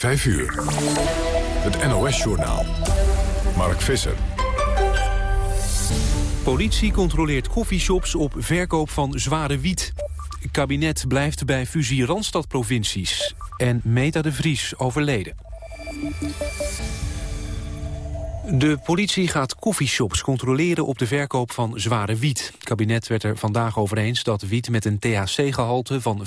5 uur. Het NOS-journaal. Mark Visser. Politie controleert koffieshops op verkoop van zware wiet. kabinet blijft bij fusie Randstad-provincies. En Meta de Vries overleden. De politie gaat koffieshops controleren op de verkoop van zware wiet. Het kabinet werd er vandaag over eens dat wiet met een THC-gehalte van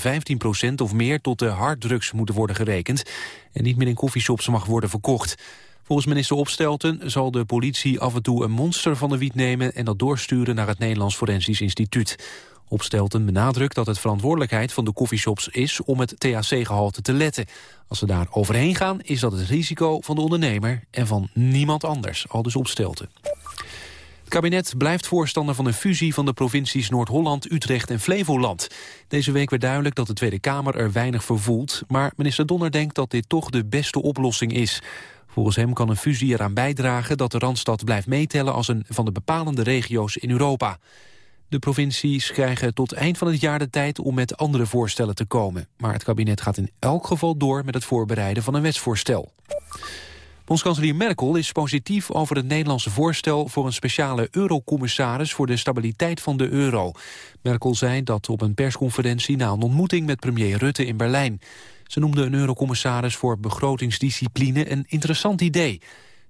15% of meer tot de harddrugs moet worden gerekend en niet meer in koffieshops mag worden verkocht. Volgens minister Opstelten zal de politie af en toe een monster van de wiet nemen en dat doorsturen naar het Nederlands Forensisch Instituut. Opstelten benadrukt dat het verantwoordelijkheid van de koffieshops is om het THC-gehalte te letten. Als ze daar overheen gaan, is dat het risico van de ondernemer en van niemand anders, al dus Opstelten. Het kabinet blijft voorstander van een fusie van de provincies Noord-Holland, Utrecht en Flevoland. Deze week werd duidelijk dat de Tweede Kamer er weinig voor voelt, maar minister Donner denkt dat dit toch de beste oplossing is. Volgens hem kan een fusie eraan bijdragen dat de Randstad blijft meetellen als een van de bepalende regio's in Europa. De provincies krijgen tot eind van het jaar de tijd om met andere voorstellen te komen. Maar het kabinet gaat in elk geval door met het voorbereiden van een wetsvoorstel. Bondskanselier Merkel is positief over het Nederlandse voorstel... voor een speciale eurocommissaris voor de stabiliteit van de euro. Merkel zei dat op een persconferentie na een ontmoeting met premier Rutte in Berlijn. Ze noemde een eurocommissaris voor begrotingsdiscipline een interessant idee...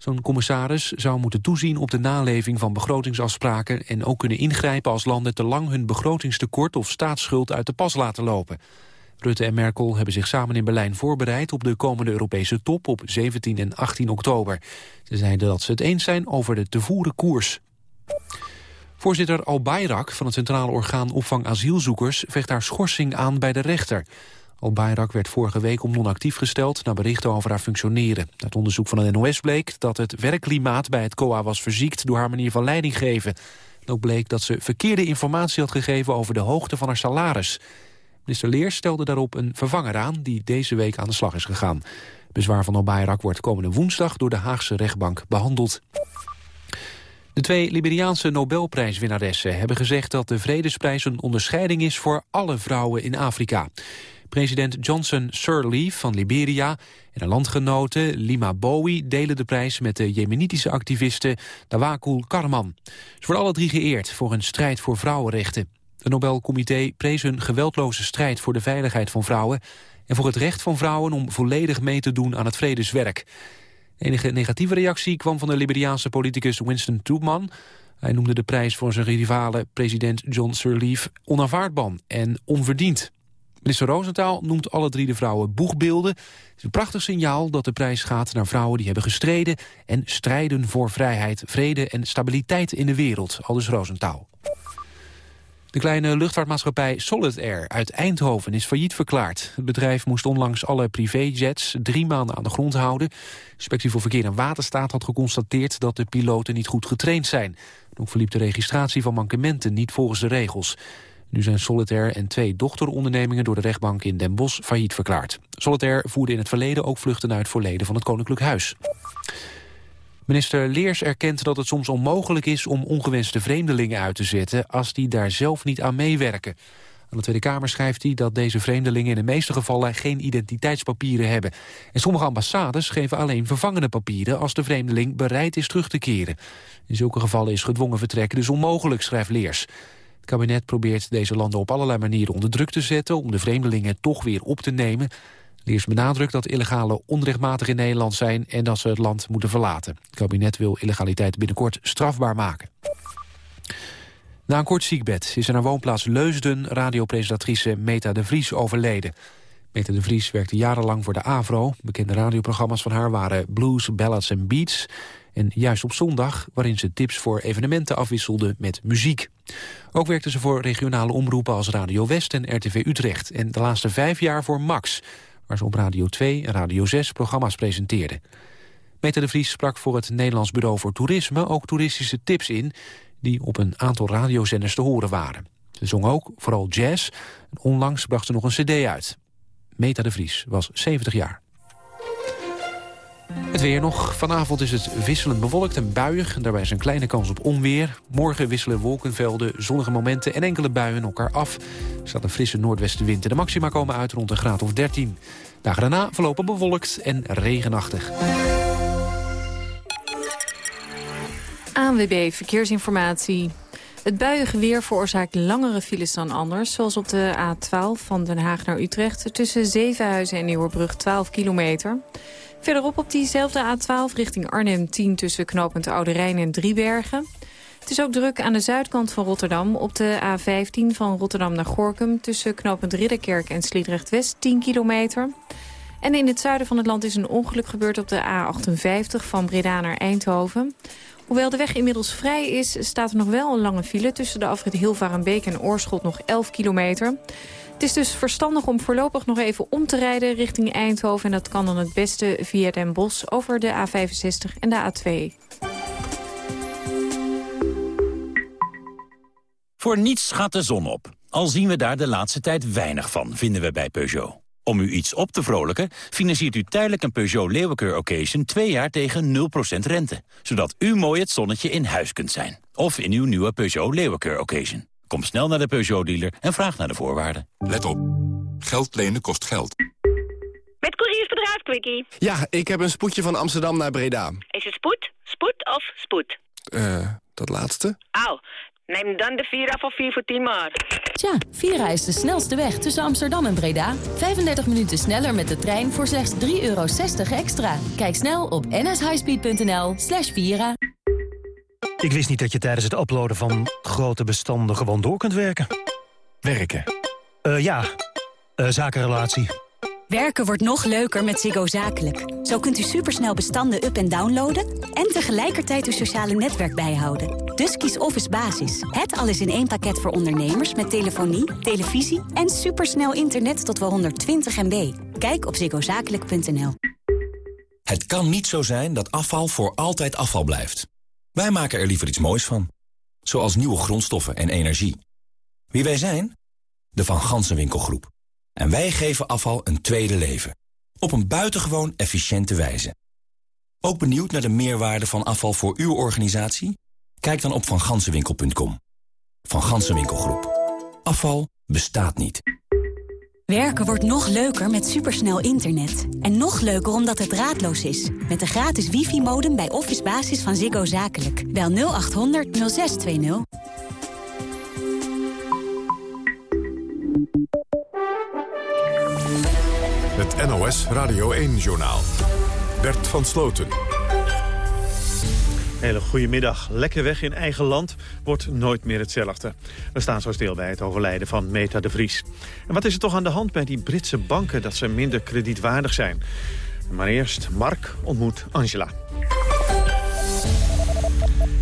Zo'n commissaris zou moeten toezien op de naleving van begrotingsafspraken... en ook kunnen ingrijpen als landen te lang hun begrotingstekort of staatsschuld uit de pas laten lopen. Rutte en Merkel hebben zich samen in Berlijn voorbereid op de komende Europese top op 17 en 18 oktober. Ze zeiden dat ze het eens zijn over de te voeren koers. Voorzitter Al Bayrak van het Centraal Orgaan Opvang Asielzoekers vecht haar schorsing aan bij de rechter. Al-Bayrak werd vorige week om non-actief gesteld... na berichten over haar functioneren. Uit onderzoek van de NOS bleek dat het werkklimaat bij het COA was verziekt... door haar manier van leiding geven. ook bleek dat ze verkeerde informatie had gegeven over de hoogte van haar salaris. Minister Leers stelde daarop een vervanger aan die deze week aan de slag is gegaan. Bezwaar van Al-Bayrak wordt komende woensdag door de Haagse rechtbank behandeld. De twee Liberiaanse Nobelprijswinnaressen hebben gezegd dat de Vredesprijs een onderscheiding is voor alle vrouwen in Afrika. President Johnson Sirleaf van Liberia en een landgenote Lima Bowie delen de prijs met de jemenitische activiste Dawakul Karman. Ze worden alle drie geëerd voor hun strijd voor vrouwenrechten. Het Nobelcomité prees hun geweldloze strijd voor de veiligheid van vrouwen... en voor het recht van vrouwen om volledig mee te doen aan het vredeswerk. De enige negatieve reactie kwam van de Liberiaanse politicus Winston Tubman. Hij noemde de prijs voor zijn rivale president John Sirleaf onaanvaardbaar en onverdiend. Minister Roosentaal noemt alle drie de vrouwen boegbeelden. Het is een prachtig signaal dat de prijs gaat naar vrouwen die hebben gestreden... en strijden voor vrijheid, vrede en stabiliteit in de wereld, aldus Roosentaal. De kleine luchtvaartmaatschappij Solid Air uit Eindhoven is failliet verklaard. Het bedrijf moest onlangs alle privéjets drie maanden aan de grond houden. Inspectie voor Verkeer en Waterstaat had geconstateerd dat de piloten niet goed getraind zijn. Ook verliep de registratie van mankementen niet volgens de regels. Nu zijn Solitaire en twee dochterondernemingen door de rechtbank in Den Bosch failliet verklaard. Solitaire voerde in het verleden ook vluchten uit voor leden van het Koninklijk Huis. Minister Leers erkent dat het soms onmogelijk is om ongewenste vreemdelingen uit te zetten als die daar zelf niet aan meewerken. Aan de Tweede Kamer schrijft hij dat deze vreemdelingen in de meeste gevallen geen identiteitspapieren hebben. En sommige ambassades geven alleen vervangende papieren als de vreemdeling bereid is terug te keren. In zulke gevallen is gedwongen vertrekken dus onmogelijk, schrijft Leers. Het kabinet probeert deze landen op allerlei manieren onder druk te zetten... om de vreemdelingen toch weer op te nemen. Leers benadrukt dat illegale onrechtmatig in Nederland zijn... en dat ze het land moeten verlaten. Het kabinet wil illegaliteit binnenkort strafbaar maken. Na een kort ziekbed is in haar woonplaats Leusden... radiopresentatrice Meta de Vries overleden. Meta de Vries werkte jarenlang voor de AVRO. Bekende radioprogramma's van haar waren Blues, Ballads en Beats... En juist op zondag, waarin ze tips voor evenementen afwisselde met muziek. Ook werkte ze voor regionale omroepen als Radio West en RTV Utrecht. En de laatste vijf jaar voor Max, waar ze op Radio 2 en Radio 6 programma's presenteerde. Meta de Vries sprak voor het Nederlands Bureau voor Toerisme ook toeristische tips in... die op een aantal radiozenders te horen waren. Ze zong ook vooral jazz. En onlangs bracht ze nog een cd uit. Meta de Vries was 70 jaar. Het weer nog. Vanavond is het wisselend bewolkt en buiig. Daarbij is een kleine kans op onweer. Morgen wisselen wolkenvelden, zonnige momenten en enkele buien elkaar af. Er staat een frisse noordwestenwind. De maxima komen uit rond een graad of 13. Dagen daarna verlopen bewolkt en regenachtig. ANWB Verkeersinformatie. Het buiige weer veroorzaakt langere files dan anders... zoals op de A12 van Den Haag naar Utrecht... tussen Zevenhuizen en Nieuwerbrug 12 kilometer. Verderop op diezelfde A12 richting Arnhem 10... tussen knooppunt Oude Rijn en Driebergen. Het is ook druk aan de zuidkant van Rotterdam... op de A15 van Rotterdam naar Gorkum... tussen knooppunt Ridderkerk en Sliedrecht-West 10 kilometer... En in het zuiden van het land is een ongeluk gebeurd op de A58 van Breda naar Eindhoven. Hoewel de weg inmiddels vrij is, staat er nog wel een lange file... tussen de afrit Hilvarenbeek en Oorschot nog 11 kilometer. Het is dus verstandig om voorlopig nog even om te rijden richting Eindhoven... en dat kan dan het beste via Den Bosch over de A65 en de A2. Voor niets gaat de zon op. Al zien we daar de laatste tijd weinig van, vinden we bij Peugeot. Om u iets op te vrolijken, financiert u tijdelijk een Peugeot Leeuwenkeur Occasion... twee jaar tegen 0% rente. Zodat u mooi het zonnetje in huis kunt zijn. Of in uw nieuwe Peugeot Leeuwenkeur Occasion. Kom snel naar de Peugeot-dealer en vraag naar de voorwaarden. Let op. Geld lenen kost geld. Met couriersbedrijf Quickie. Ja, ik heb een spoedje van Amsterdam naar Breda. Is het spoed, spoed of spoed? Eh, dat laatste? Au, neem dan de Vira voor 4 voor 10 maar. Tja, Vira is de snelste weg tussen Amsterdam en Breda. 35 minuten sneller met de trein voor slechts 3,60 euro extra. Kijk snel op nshighspeed.nl slash Vira. Ik wist niet dat je tijdens het uploaden van grote bestanden gewoon door kunt werken. Werken. Eh ja, Eh zakenrelatie. Werken wordt nog leuker met Ziggo Zakelijk. Zo kunt u supersnel bestanden up- en downloaden... en tegelijkertijd uw sociale netwerk bijhouden. Dus kies Office Basis. Het alles in één pakket voor ondernemers met telefonie, televisie... en supersnel internet tot wel 120 MB. Kijk op ziggozakelijk.nl. Het kan niet zo zijn dat afval voor altijd afval blijft. Wij maken er liever iets moois van. Zoals nieuwe grondstoffen en energie. Wie wij zijn? De Van Gansenwinkelgroep. En wij geven afval een tweede leven. Op een buitengewoon efficiënte wijze. Ook benieuwd naar de meerwaarde van afval voor uw organisatie? Kijk dan op vangansenwinkel.com. Van Gansenwinkelgroep. Afval bestaat niet. Werken wordt nog leuker met supersnel internet. En nog leuker omdat het draadloos is. Met de gratis wifi-modem bij Office Basis van Ziggo Zakelijk. Bel 0800 0620. Het NOS Radio 1-journaal. Bert van Sloten. Hele goedemiddag. Lekker weg in eigen land wordt nooit meer hetzelfde. We staan zo stil bij het overlijden van Meta de Vries. En wat is er toch aan de hand bij die Britse banken dat ze minder kredietwaardig zijn? Maar eerst, Mark ontmoet Angela.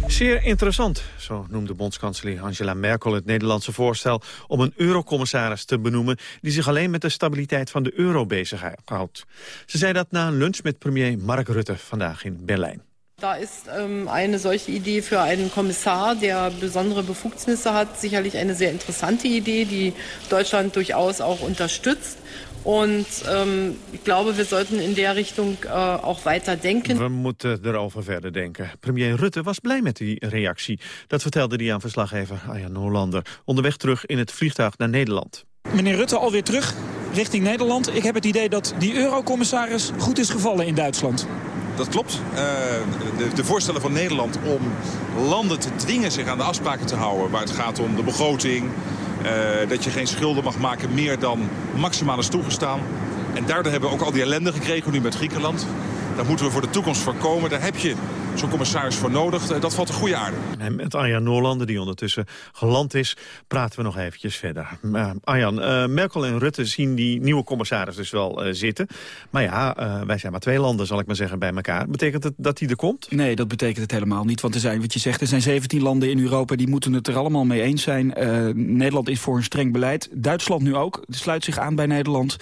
Zeer interessant, zo noemde bondskanselier Angela Merkel het Nederlandse voorstel om een eurocommissaris te benoemen die zich alleen met de stabiliteit van de euro bezighoudt. Ze zei dat na een lunch met premier Mark Rutte vandaag in Berlijn. Da ist ähm, eine solche Idee für einen Kommissar, der besondere Befugnisse hat, sicherlich eine sehr interessante Idee, die Deutschland durchaus auch unterstützt. Und ähm, ich glaube, wir sollten in der Richtung äh, auch weiter denken. We moeten erover verder denken. Premier Rutte was blij met die reactie. Dat vertelde hij aan verslaggever Arjan Hollander. Onderweg terug in het vliegtuig naar Nederland. Meneer Rutte alweer terug richting Nederland. Ik heb het idee dat die eurocommissaris goed is gevallen in Duitsland. Dat klopt. Uh, de, de, voorstellen van Nederland om landen te dwingen zich aan de afspraken te houden... waar het gaat om de begroting, uh, dat je geen schulden mag maken meer dan maximaal is toegestaan. En daardoor hebben we ook al die ellende gekregen nu met Griekenland. Dat moeten we voor de toekomst voorkomen. Daar heb je zo'n commissaris voor nodig. Dat valt een goede aarde. En met Arjan Noorlander, die ondertussen geland is, praten we nog eventjes verder. Uh, Arjan, uh, Merkel en Rutte zien die nieuwe commissaris dus wel uh, zitten. Maar ja, wij zijn maar twee landen, zal ik maar zeggen, bij elkaar. Betekent het dat die er komt? Nee, dat betekent het helemaal niet. Want er zijn, wat je zegt, er zijn 17 landen in Europa... die moeten het er allemaal mee eens zijn. Nederland is voor een streng beleid. Duitsland nu ook. sluit zich aan bij Nederland.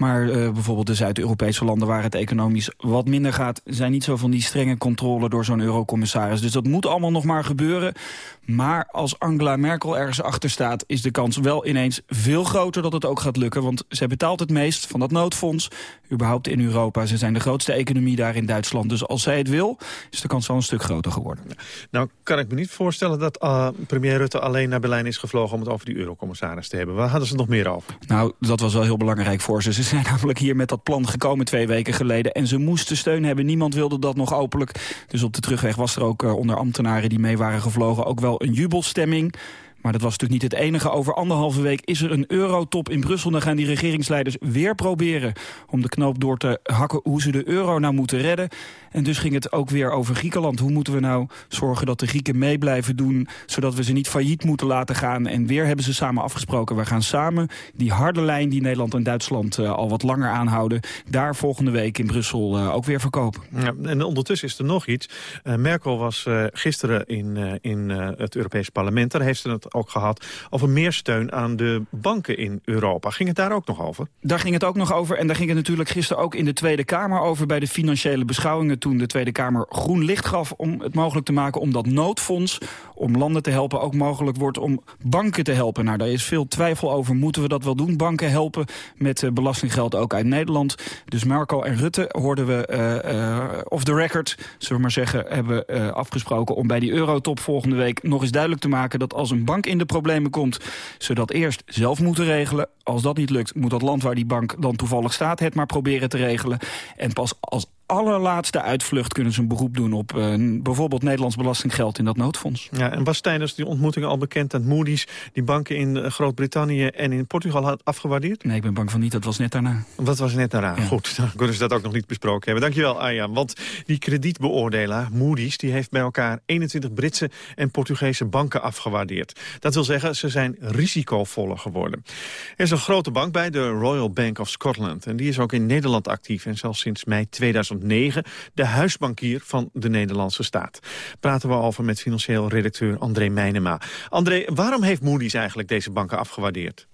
Maar uh, bijvoorbeeld de Zuid-Europese landen waar het economisch wat minder gaat... zijn niet zo van die strenge controle door zo'n eurocommissaris. Dus dat moet allemaal nog maar gebeuren. Maar als Angela Merkel ergens achter staat... is de kans wel ineens veel groter dat het ook gaat lukken. Want zij betaalt het meest van dat noodfonds. Überhaupt in Europa. Ze zijn de grootste economie daar in Duitsland. Dus als zij het wil, is de kans wel een stuk groter geworden. Nou, kan ik me niet voorstellen dat uh, premier Rutte alleen naar Berlijn is gevlogen... om het over die eurocommissaris te hebben. Waar hadden ze het nog meer over? Nou, dat was wel heel belangrijk voor ze. Ze zijn namelijk hier met dat plan gekomen twee weken geleden. En ze moesten steun hebben. Niemand wilde dat nog openlijk. Dus op de terugweg was er ook onder ambtenaren die mee waren gevlogen... ook wel een jubelstemming. Maar dat was natuurlijk niet het enige. Over anderhalve week is er een eurotop in Brussel. Dan gaan die regeringsleiders weer proberen om de knoop door te hakken... hoe ze de euro nou moeten redden. En dus ging het ook weer over Griekenland. Hoe moeten we nou zorgen dat de Grieken mee blijven doen... zodat we ze niet failliet moeten laten gaan. En weer hebben ze samen afgesproken. We gaan samen die harde lijn die Nederland en Duitsland uh, al wat langer aanhouden... daar volgende week in Brussel uh, ook weer verkopen. Ja, en ondertussen is er nog iets. Uh, Merkel was gisteren in, in het Europees Parlement. Daar heeft ze het ook gehad over meer steun aan de banken in Europa. Ging het daar ook nog over? Daar ging het ook nog over. En daar ging het natuurlijk gisteren ook in de Tweede Kamer over... bij de financiële beschouwingen toen de Tweede Kamer groen licht gaf... om het mogelijk te maken om dat noodfonds om landen te helpen ook mogelijk wordt om banken te helpen. Nou, daar is veel twijfel over. Moeten we dat wel doen? Banken helpen met uh, belastinggeld ook uit Nederland. Dus Merkel en Rutte hoorden we uh, uh, off the record, zullen we maar zeggen... hebben afgesproken om bij die eurotop volgende week nog eens duidelijk te maken... dat als een bank in de problemen komt, ze dat eerst zelf moeten regelen. Als dat niet lukt, moet dat land waar die bank dan toevallig staat... het maar proberen te regelen. En pas als allerlaatste uitvlucht kunnen ze een beroep doen op uh, bijvoorbeeld Nederlands belastinggeld in dat noodfonds. Ja, en was tijdens die ontmoeting al bekend dat Moody's die banken in eh, Groot-Brittannië en in Portugal had afgewaardeerd? Nee, ik ben bang van niet. Dat was net daarna. Dat was net daarna. Ja. Goed, dan kunnen ze dat ook nog niet besproken hebben. Dankjewel, Arjan. Want die kredietbeoordelaar, Moody's, die heeft bij elkaar 21 Britse en Portugese banken afgewaardeerd. Dat wil zeggen, ze zijn risicovoller geworden. Er is een grote bank bij, de Royal Bank of Scotland. En die is ook in Nederland actief en zelfs sinds mei 2000 2009 de huisbankier van de Nederlandse staat. Praten we over met financieel redacteur André Meijnema. André, waarom heeft Moody's eigenlijk deze banken afgewaardeerd?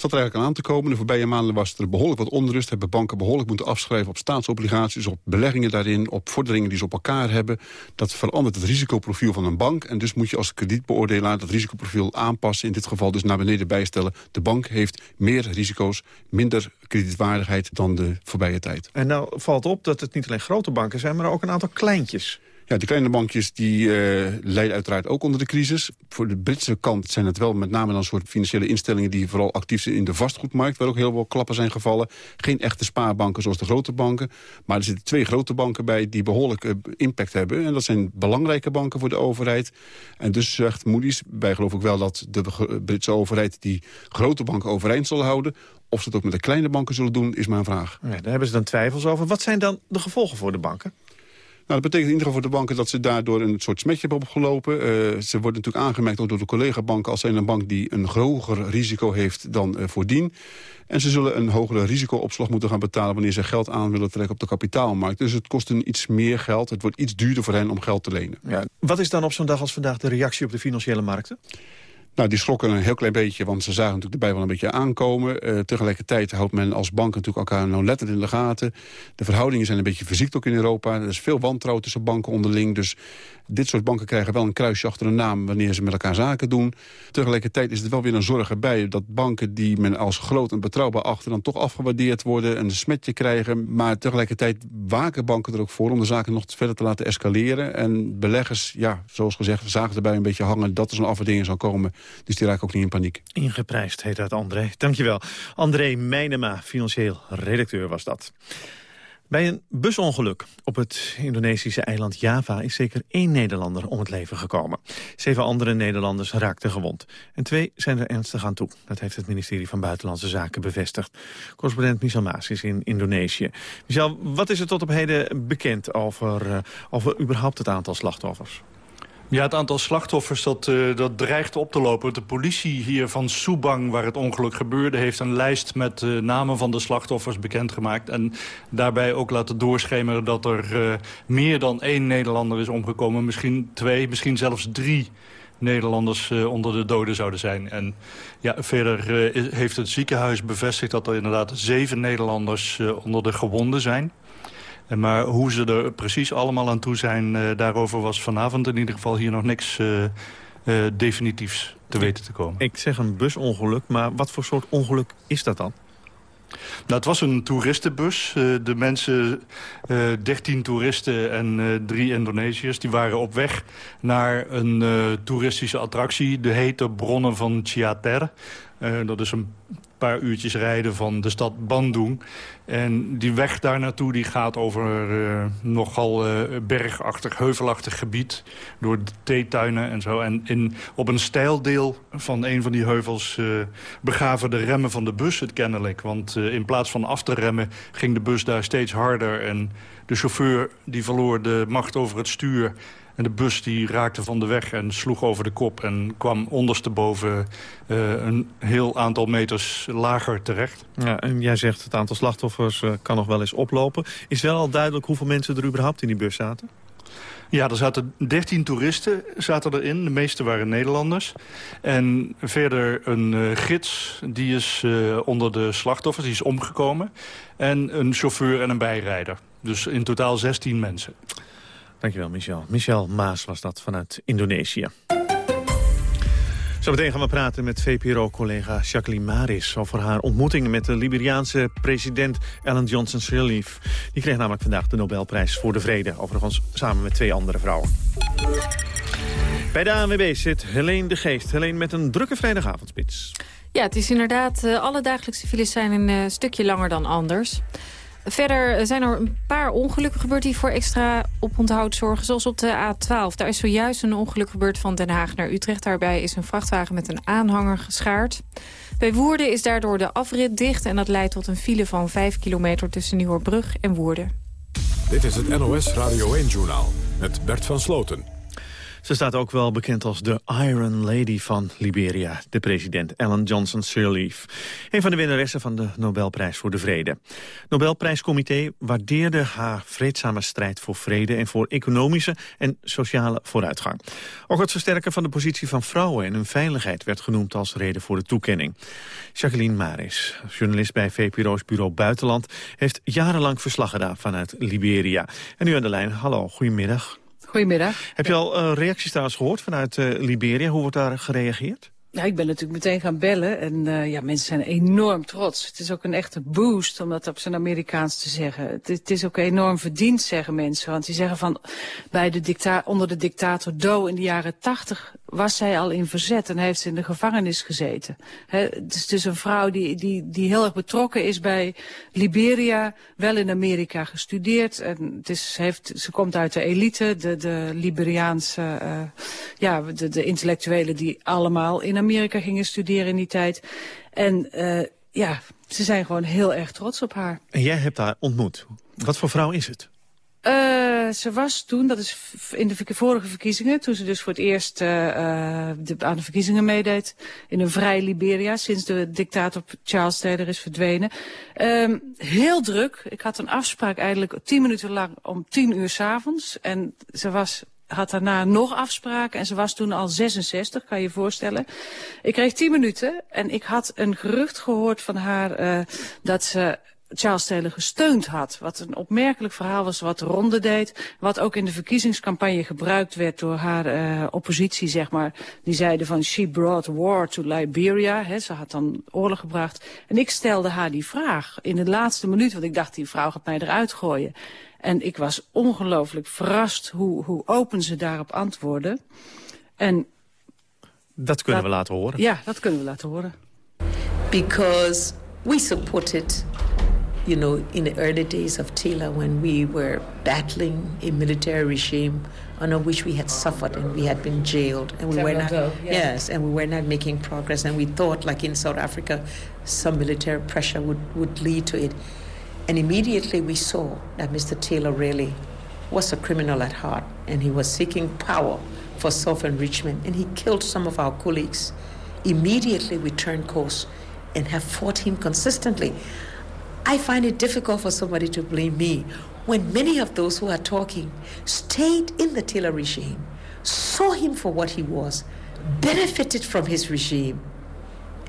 Zat er eigenlijk aan te komen. De voorbije maanden was er behoorlijk wat onrust. Hebben banken behoorlijk moeten afschrijven op staatsobligaties... op beleggingen daarin, op vorderingen die ze op elkaar hebben. Dat verandert het risicoprofiel van een bank. En dus moet je als kredietbeoordelaar dat risicoprofiel aanpassen. In dit geval dus naar beneden bijstellen. De bank heeft meer risico's, minder kredietwaardigheid dan de voorbije tijd. En nou valt op dat het niet alleen grote banken zijn... maar ook een aantal kleintjes. Ja, de kleine bankjes die uh, lijden uiteraard ook onder de crisis. Voor de Britse kant zijn het wel met name dan soort financiële instellingen... die vooral actief zijn in de vastgoedmarkt... waar ook heel veel klappen zijn gevallen. Geen echte spaarbanken zoals de grote banken. Maar er zitten twee grote banken bij die behoorlijk uh, impact hebben. En dat zijn belangrijke banken voor de overheid. En dus zegt Moody's, wij geloven ook wel dat de Britse overheid... die grote banken overeind zal houden... Of ze het ook met de kleine banken zullen doen, is een vraag. Ja, daar hebben ze dan twijfels over. Wat zijn dan de gevolgen voor de banken? Nou, dat betekent in ieder geval voor de banken dat ze daardoor een soort smetje hebben opgelopen. Uh, ze worden natuurlijk aangemerkt door de collega-banken als een bank die een hoger risico heeft dan uh, voordien. En ze zullen een hogere risicoopslag moeten gaan betalen wanneer ze geld aan willen trekken op de kapitaalmarkt. Dus het kost hen iets meer geld. Het wordt iets duurder voor hen om geld te lenen. Wat is dan op zo'n dag als vandaag de reactie op de financiële markten? Nou, die schrokken een heel klein beetje, want ze zagen natuurlijk erbij wel een beetje aankomen. Uh, tegelijkertijd houdt men als bank natuurlijk elkaar letterlijk in de gaten. De verhoudingen zijn een beetje verziekt ook in Europa. Er is veel wantrouwen tussen banken onderling. Dus dit soort banken krijgen wel een kruisje achter de naam wanneer ze met elkaar zaken doen. Tegelijkertijd is er wel weer een zorg erbij dat banken die men als groot en betrouwbaar achter dan toch afgewaardeerd worden, een smetje krijgen. Maar tegelijkertijd waken banken er ook voor om de zaken nog verder te laten escaleren. En beleggers, ja, zoals gezegd, zagen erbij een beetje hangen dat er zo'n afwaardering zou komen. Dus die raken ook niet in paniek. Ingeprijsd heet dat André. Dankjewel. André Meijnema, financieel redacteur was dat. Bij een busongeluk op het Indonesische eiland Java is zeker één Nederlander om het leven gekomen. Zeven andere Nederlanders raakten gewond. En twee zijn er ernstig aan toe. Dat heeft het ministerie van Buitenlandse Zaken bevestigd. Correspondent Michel Maas is in Indonesië. Michel, wat is er tot op heden bekend over, uh, over überhaupt het aantal slachtoffers? Ja, het aantal slachtoffers dat, uh, dat dreigt op te lopen. De politie hier van Subang, waar het ongeluk gebeurde... heeft een lijst met uh, namen van de slachtoffers bekendgemaakt. En daarbij ook laten doorschemeren dat er uh, meer dan één Nederlander is omgekomen. Misschien twee, misschien zelfs drie Nederlanders onder de doden zouden zijn. En ja, verder heeft het ziekenhuis bevestigd dat er inderdaad zeven Nederlanders onder de gewonden zijn... Maar hoe ze er precies allemaal aan toe zijn... Uh, daarover was vanavond in ieder geval hier nog niks uh, uh, definitiefs te weten te komen. Ik zeg een busongeluk, maar wat voor soort ongeluk is dat dan? Nou, het was een toeristenbus. de mensen, 13 toeristen en drie Indonesiërs... die waren op weg naar een toeristische attractie. De hete bronnen van Chiater. dat is een paar uurtjes rijden van de stad Bandung. En die weg daar naartoe die gaat over uh, nogal uh, bergachtig, heuvelachtig gebied. Door theetuinen en zo. En in, op een stijldeel van een van die heuvels uh, begaven de remmen van de bus het kennelijk. Want in plaats van af te remmen ging de bus daar steeds harder. En de chauffeur die verloor de macht over het stuur. En de bus die raakte van de weg en sloeg over de kop... en kwam ondersteboven uh, een heel aantal meters lager terecht. Ja, en jij zegt het aantal slachtoffers uh, kan nog wel eens oplopen. Is wel al duidelijk hoeveel mensen er überhaupt in die bus zaten? Ja, er zaten 13 toeristen zaten erin. De meeste waren Nederlanders. En verder een uh, gids, die is uh, onder de slachtoffers, die is omgekomen. En een chauffeur en een bijrijder. Dus in totaal 16 mensen. Dankjewel, Michel. Michel Maas was dat vanuit Indonesië. Zometeen gaan we praten met VPRO-collega Jacqueline Maris... over haar ontmoeting met de Liberiaanse president Ellen Johnson Sirleaf. Die kreeg namelijk vandaag de Nobelprijs voor de Vrede. Overigens samen met twee andere vrouwen. Bij de ANWB zit Helene de Geest. Helene met een drukke vrijdagavondspits. Ja, het is inderdaad... Uh, alle dagelijkse files zijn een uh, stukje langer dan anders. Verder zijn er een paar ongelukken gebeurd die voor extra oponthoud zorgen. Zoals op de A12. Daar is zojuist een ongeluk gebeurd van Den Haag naar Utrecht. Daarbij is een vrachtwagen met een aanhanger geschaard. Bij Woerden is daardoor de afrit dicht... en dat leidt tot een file van 5 kilometer tussen Nieuwerbrug en Woerden. Dit is het NOS Radio 1-journaal met Bert van Sloten. Ze staat ook wel bekend als de Iron Lady van Liberia, de president Ellen Johnson Sirleaf. Een van de winnaressen van de Nobelprijs voor de Vrede. Nobelprijscomité waardeerde haar vreedzame strijd voor vrede en voor economische en sociale vooruitgang. Ook het versterken van de positie van vrouwen en hun veiligheid werd genoemd als reden voor de toekenning. Jacqueline Maris, journalist bij VPRO's Bureau Buitenland, heeft jarenlang verslag gedaan vanuit Liberia. En nu aan de lijn, hallo, goedemiddag. Goedemiddag. Heb je al uh, reacties trouwens gehoord vanuit uh, Liberia? Hoe wordt daar gereageerd? Ja, ik ben natuurlijk meteen gaan bellen en uh, ja, mensen zijn enorm trots. Het is ook een echte boost om dat op zijn Amerikaans te zeggen. Het, is ook enorm verdiend, zeggen mensen. Want die zeggen van, bij de dicta onder de dictator Doe in de jaren tachtig was zij al in verzet en heeft ze in de gevangenis gezeten. He, het is dus een vrouw die, die, die heel erg betrokken is bij Liberia, wel in Amerika gestudeerd. En het is, heeft, ze komt uit de elite, de, de Liberiaanse, uh, ja, de, de intellectuelen die allemaal in Amerika gingen studeren in die tijd. En uh, ja, ze zijn gewoon heel erg trots op haar. En jij hebt haar ontmoet. Wat voor vrouw is het? Uh, ze was toen, dat is in de vorige verkiezingen... toen ze dus voor het eerst uh, de, aan de verkiezingen meedeed... in een vrij Liberia, sinds de dictator Charles Taylor is verdwenen. Uh, heel druk. Ik had een afspraak eigenlijk tien minuten lang om tien uur s'avonds. En ze was had daarna nog afspraken en ze was toen al 66, kan je je voorstellen. Ik kreeg tien minuten en ik had een gerucht gehoord van haar uh, dat ze Charles Taylor gesteund had. Wat een opmerkelijk verhaal was wat de ronde deed. Wat ook in de verkiezingscampagne gebruikt werd door haar uh, oppositie, zeg maar. Die zeiden van, she brought war to Liberia. He, ze had dan oorlog gebracht. En ik stelde haar die vraag in de laatste minuut, want ik dacht, die vrouw gaat mij eruit gooien. En ik was ongelooflijk verrast hoe, hoe open ze daarop antwoordde. En dat kunnen dat, we laten horen. Ja, dat kunnen we laten horen. Because we supported you know, in the early days of Taylor when we were battling a military regime under which we had suffered and we had been jailed. And we were not yeah. yes and we were not making progress. And we thought like in South Africa some military pressure would, would lead to it. And immediately we saw that Mr. Taylor really was a criminal at heart. And he was seeking power for self-enrichment. And he killed some of our colleagues. Immediately we turned course and have fought him consistently I find it difficult for somebody to blame me when many of those who are talking stayed in the Taylor regime, saw him for what he was, benefited from his regime,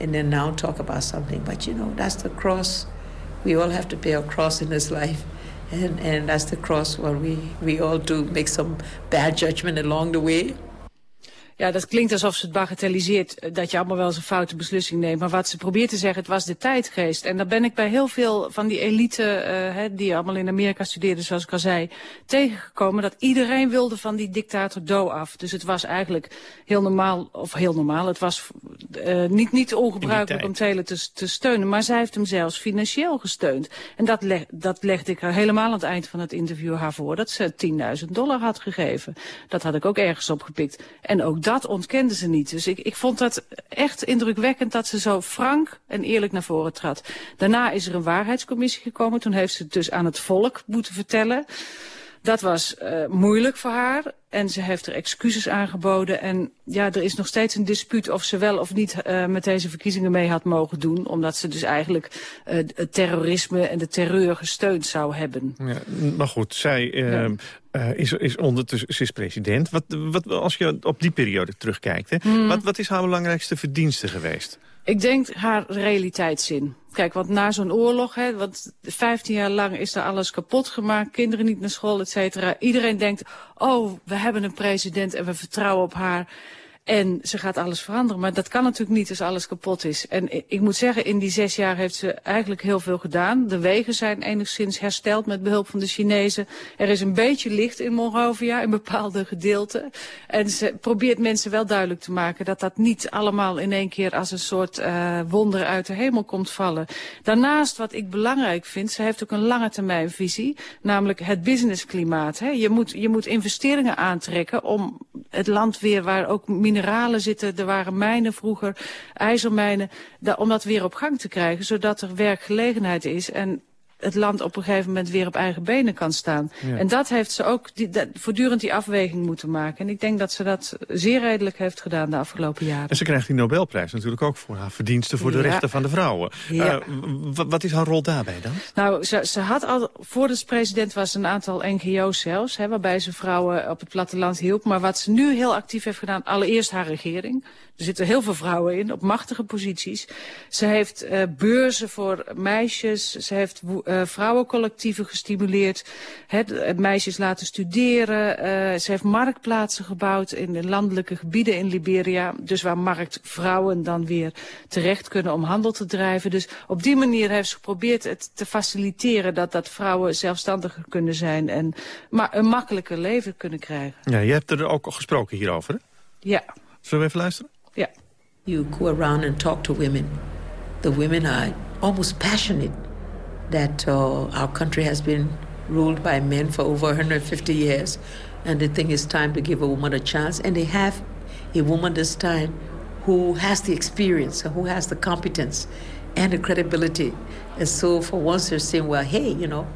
and then now talk about something. But you know, that's the cross. We all have to pay a cross in this life. And, and that's the cross where we, we all do make some bad judgment along the way. Ja, dat klinkt alsof ze het bagatelliseert eh, dat je allemaal wel eens een foute beslissing neemt. Maar wat ze probeert te zeggen, het was de tijdgeest. En daar ben ik bij heel veel van die elite, uh, hè, die allemaal in Amerika studeerden, zoals ik al zei, tegengekomen. Dat iedereen wilde van die dictator Do af. Dus het was eigenlijk heel normaal, of heel normaal, het was uh, niet, niet ongebruikelijk om Taylor te, te steunen. Maar zij heeft hem zelfs financieel gesteund. En dat, leg, dat legde ik helemaal aan het eind van het interview haar voor. Dat ze 10.000 dollar had gegeven. Dat had ik ook ergens opgepikt. En ook dat ontkende ze niet. Dus ik, ik vond dat echt indrukwekkend dat ze zo frank en eerlijk naar voren trad. Daarna is er een waarheidscommissie gekomen. Toen heeft ze het dus aan het volk moeten vertellen. Dat was uh, moeilijk voor haar. En ze heeft er excuses aangeboden. En ja, er is nog steeds een dispuut of ze wel of niet uh, met deze verkiezingen mee had mogen doen. Omdat ze dus eigenlijk uh, het terrorisme en de terreur gesteund zou hebben. Ja, maar goed, zij ja. is, is ondertussen ze is president. Wat, wat, als je op die periode terugkijkt, hè, hmm. wat, wat is haar belangrijkste verdienste geweest? Ik denk haar realiteitszin. Kijk, want na zo'n oorlog, hè, want 15 jaar lang is er alles kapot gemaakt. Kinderen niet naar school, et cetera. Iedereen denkt, oh, we hebben een president en we vertrouwen op haar. En ze gaat alles veranderen. Maar dat kan natuurlijk niet als alles kapot is. En ik moet zeggen, in die zes jaar heeft ze eigenlijk heel veel gedaan. De wegen zijn enigszins hersteld met behulp van de Chinezen. Er is een beetje licht in Monrovia, in bepaalde gedeelten. En ze probeert mensen wel duidelijk te maken... dat dat niet allemaal in één keer als een soort uh, wonder uit de hemel komt vallen. Daarnaast, wat ik belangrijk vind, ze heeft ook een lange termijn visie. Namelijk het businessklimaat. Hè. Je, moet, je moet investeringen aantrekken om het land weer waar ook mineralen zitten. Er waren mijnen vroeger, ijzermijnen. Om dat weer op gang te krijgen, zodat er werkgelegenheid is. En het land op een gegeven moment weer op eigen benen kan staan. Ja. En dat heeft ze ook die, dat, voortdurend die afweging moeten maken. En ik denk dat ze dat zeer redelijk heeft gedaan de afgelopen jaren. En ze krijgt die Nobelprijs natuurlijk ook voor haar verdiensten voor de rechten van de vrouwen. Ja. Uh, wat is haar rol daarbij dan? Nou, ze, ze had al, voordat ze president was, een aantal NGO's zelfs, hè, waarbij ze vrouwen op het platteland hielp. Maar wat ze nu heel actief heeft gedaan, allereerst haar regering. Er zitten heel veel vrouwen in, op machtige posities. Ze heeft uh, beurzen voor meisjes. Ze heeft uh, vrouwencollectieven gestimuleerd. Het, meisjes laten studeren. Uh, ze heeft marktplaatsen gebouwd in de landelijke gebieden in Liberia. Dus waar marktvrouwen dan weer terecht kunnen om handel te drijven. Dus op die manier heeft ze geprobeerd het te faciliteren... dat, dat vrouwen zelfstandiger kunnen zijn en maar een makkelijker leven kunnen krijgen. Ja, je hebt er ook al gesproken hierover, hè? Ja. Zullen we even luisteren? Yeah. You go around and talk to women. The women are almost passionate that uh, our country has been ruled by men for over 150 years. And they think it's time to give a woman a chance. And they have a woman this time who has the experience, who has the competence and the credibility. And so for once they're saying, well, hey, you know,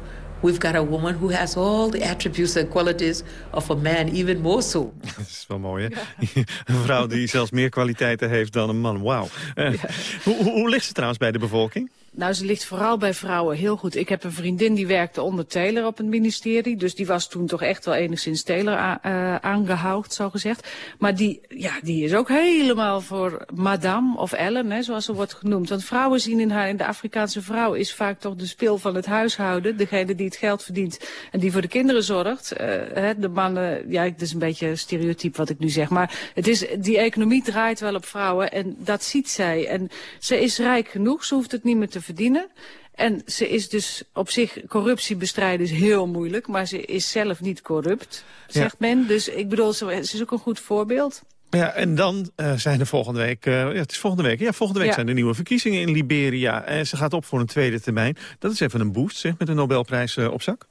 we've got a woman who has all the attributes and qualities of a man, even more so. Dat is wel mooi, hè? Ja. een vrouw die zelfs meer kwaliteiten heeft dan een man. Wauw. Uh, ja. hoe, hoe ligt ze trouwens bij de bevolking? Nou, ze ligt vooral bij vrouwen heel goed. Ik heb een vriendin die werkte onder Taylor op het ministerie. Dus die was toen toch echt wel enigszins Taylor uh, aangehouden, zo gezegd. Maar die, ja, die is ook helemaal voor madame of Ellen, hè, zoals ze wordt genoemd. Want vrouwen zien in haar, in de Afrikaanse vrouw is vaak toch de spil van het huishouden. Degene die het geld verdient en die voor de kinderen zorgt. Uh, hè, de mannen, ja, het is een beetje stereotyp wat ik nu zeg. Maar het is, die economie draait wel op vrouwen en dat ziet zij. En ze is rijk genoeg, ze hoeft het niet meer te verdienen. En ze is dus op zich, corruptie bestrijden is heel moeilijk, maar ze is zelf niet corrupt, zegt ja. men. Dus ik bedoel, ze, is ook een goed voorbeeld. Ja, en dan uh, zijn er volgende week, uh, ja, het is volgende week, ja, volgende week ja. zijn er nieuwe verkiezingen in Liberia. En ze gaat op voor een tweede termijn. Dat is even een boost, zeg, met een Nobelprijs uh, op zak.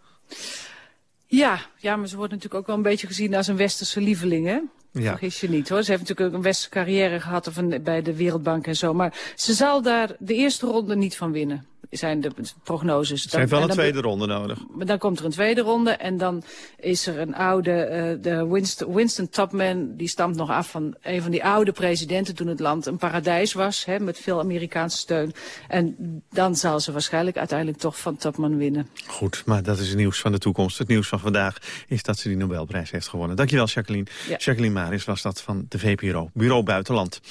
Ja, ja, maar ze wordt natuurlijk ook wel een beetje gezien als een westerse lieveling, hè? Ja. Vergis je niet hoor. Ze heeft natuurlijk ook een westerse carrière gehad of bij de Wereldbank en zo. Maar ze zal daar de eerste ronde niet van winnen zijn de prognoses. Ze heeft wel een tweede ronde nodig. Dan komt er een tweede ronde en dan is er een oude, uh, de Winston, Winston Topman, die stamt nog af van een van die oude presidenten toen het land een paradijs was, hè, met veel Amerikaanse steun. En dan zal ze waarschijnlijk uiteindelijk toch van Topman winnen. Goed, maar dat is het nieuws van de toekomst. Het nieuws van vandaag is dat ze die Nobelprijs heeft gewonnen. Dankjewel, Jacqueline. Ja. Jacqueline Maris was dat van de VPRO, Bureau Buitenland.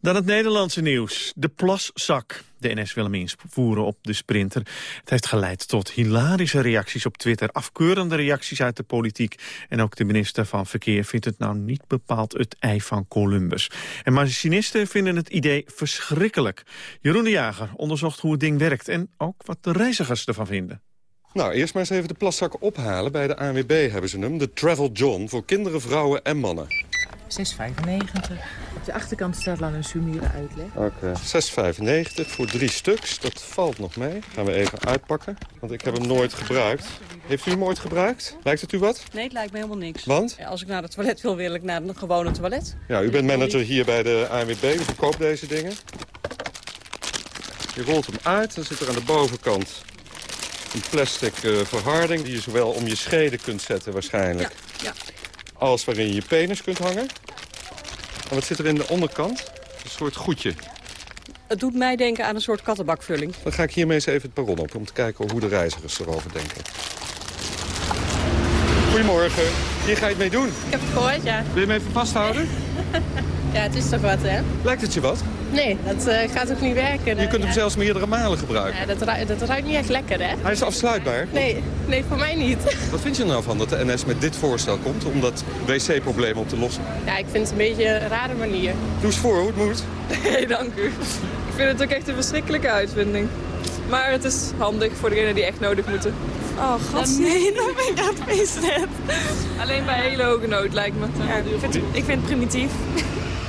Dan het Nederlandse nieuws. De plaszak. De NS wil hem invoeren op de Sprinter. Het heeft geleid tot hilarische reacties op Twitter, afkeurende reacties uit de politiek. En ook de minister van Verkeer vindt het nou niet bepaald het ei van Columbus. En machinisten vinden het idee verschrikkelijk. Jeroen de Jager onderzocht hoe het ding werkt en ook wat de reizigers ervan vinden. Nou, eerst maar eens even de plaszak ophalen. Bij de ANWB hebben ze hem. De Travel John voor kinderen, vrouwen en mannen. 6,95. Op de achterkant staat dan een sumiere uitleg. Oké. 6,95 voor drie stuks. Dat valt nog mee. Gaan we even uitpakken. Want ik heb hem nooit gebruikt. Heeft u hem ooit gebruikt? Lijkt het u wat? Nee, het lijkt me helemaal niks. Want? Als ik naar het toilet wil, wil ik naar een gewone toilet. Ja, u bent manager hier bij de ANWB. U verkoopt deze dingen. Je rolt hem uit. Dan zit er aan de bovenkant een plastic uh, verharding... die je zowel om je scheden kunt zetten waarschijnlijk... Ja, ja. Als waarin je je penis kunt hangen. En wat zit er in de onderkant? Een soort goedje. Het doet mij denken aan een soort kattenbakvulling. Dan ga ik hiermee eens even het perron op... om te kijken hoe de reizigers erover denken. Goedemorgen. Hier ga je het mee doen. Ik heb het gehoord, ja. Wil je hem even vasthouden? ja, het is toch wat, hè? Lijkt het je wat? Nee, dat uh, gaat ook niet werken. Je kunt hem zelfs meerdere malen gebruiken. Ja, dat, ruikt, dat ruikt niet echt lekker, hè? Hij is afsluitbaar? Nee, nee, voor mij niet. Wat vind je er nou van dat de NS met dit voorstel komt om dat wc-probleem op te lossen? Ja, ik vind het een beetje een rare manier. Doe eens voor hoe het moet. Nee, dank u. Ik vind het ook echt een verschrikkelijke uitvinding. Maar het is handig voor degenen die echt nodig moeten. Oh, god. Nee, dan ben ik aan het feesten. Alleen bij hele hoge nood, lijkt me. Ja, ik, vind, ik vind het primitief.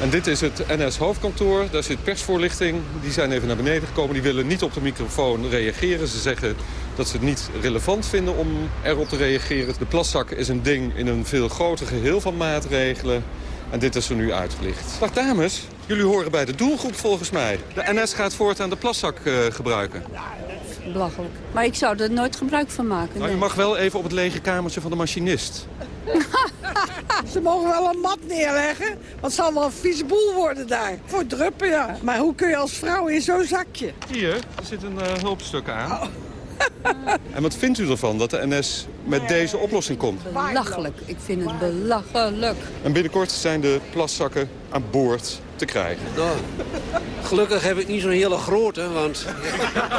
En dit is het NS-hoofdkantoor. Daar zit persvoorlichting. Die zijn even naar beneden gekomen. Die willen niet op de microfoon reageren. Ze zeggen dat ze het niet relevant vinden om erop te reageren. De plaszak is een ding in een veel groter geheel van maatregelen. En dit is er nu uitgelicht. Dag dames, jullie horen bij de doelgroep volgens mij. De NS gaat voortaan de plaszak uh, gebruiken. Belachelijk. Maar ik zou er nooit gebruik van maken. Nou, u mag wel even op het lege kamertje van de machinist. Ze mogen wel een mat neerleggen, want het zal wel een vieze boel worden daar. Voor druppen, ja. Maar hoe kun je als vrouw in zo'n zakje? Hier, er zit een uh, hulpstuk aan. Oh. en wat vindt u ervan dat de NS met deze oplossing komt? Belachelijk. Ik vind het belachelijk. En binnenkort zijn de plaszakken aan boord te krijgen. Nou, gelukkig heb ik niet zo'n hele grote, want...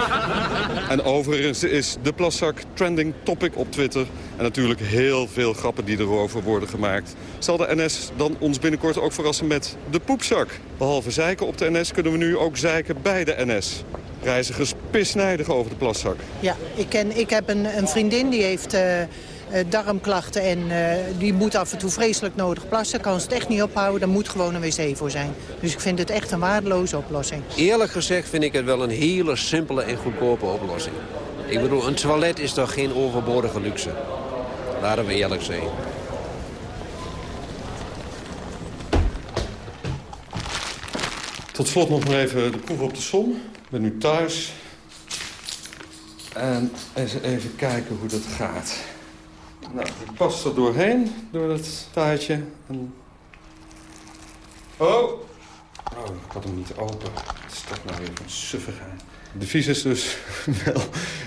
en overigens is de plaszak trending topic op Twitter. En natuurlijk heel veel grappen die erover worden gemaakt. Zal de NS dan ons binnenkort ook verrassen met de poepzak? Behalve zeiken op de NS kunnen we nu ook zeiken bij de NS. Reizigers pisnijdig over de plaszak. Ja, ik, ken, ik heb een, een vriendin die heeft... Uh... Uh, darmklachten en uh, die moet af en toe vreselijk nodig plassen. Kan ze het echt niet ophouden, daar moet gewoon een wc voor zijn. Dus ik vind het echt een waardeloze oplossing. Eerlijk gezegd vind ik het wel een hele simpele en goedkope oplossing. Ik bedoel, een toilet is toch geen overbodige luxe. Laten we eerlijk zijn. Tot slot nog maar even de proef op de som. Ik ben nu thuis. En eens even kijken hoe dat gaat. Nou, ik pas er doorheen, door dat taartje. Oh! Oh, ik had hem niet open. Wat is dat nou weer een suffigheid. De vies is dus wel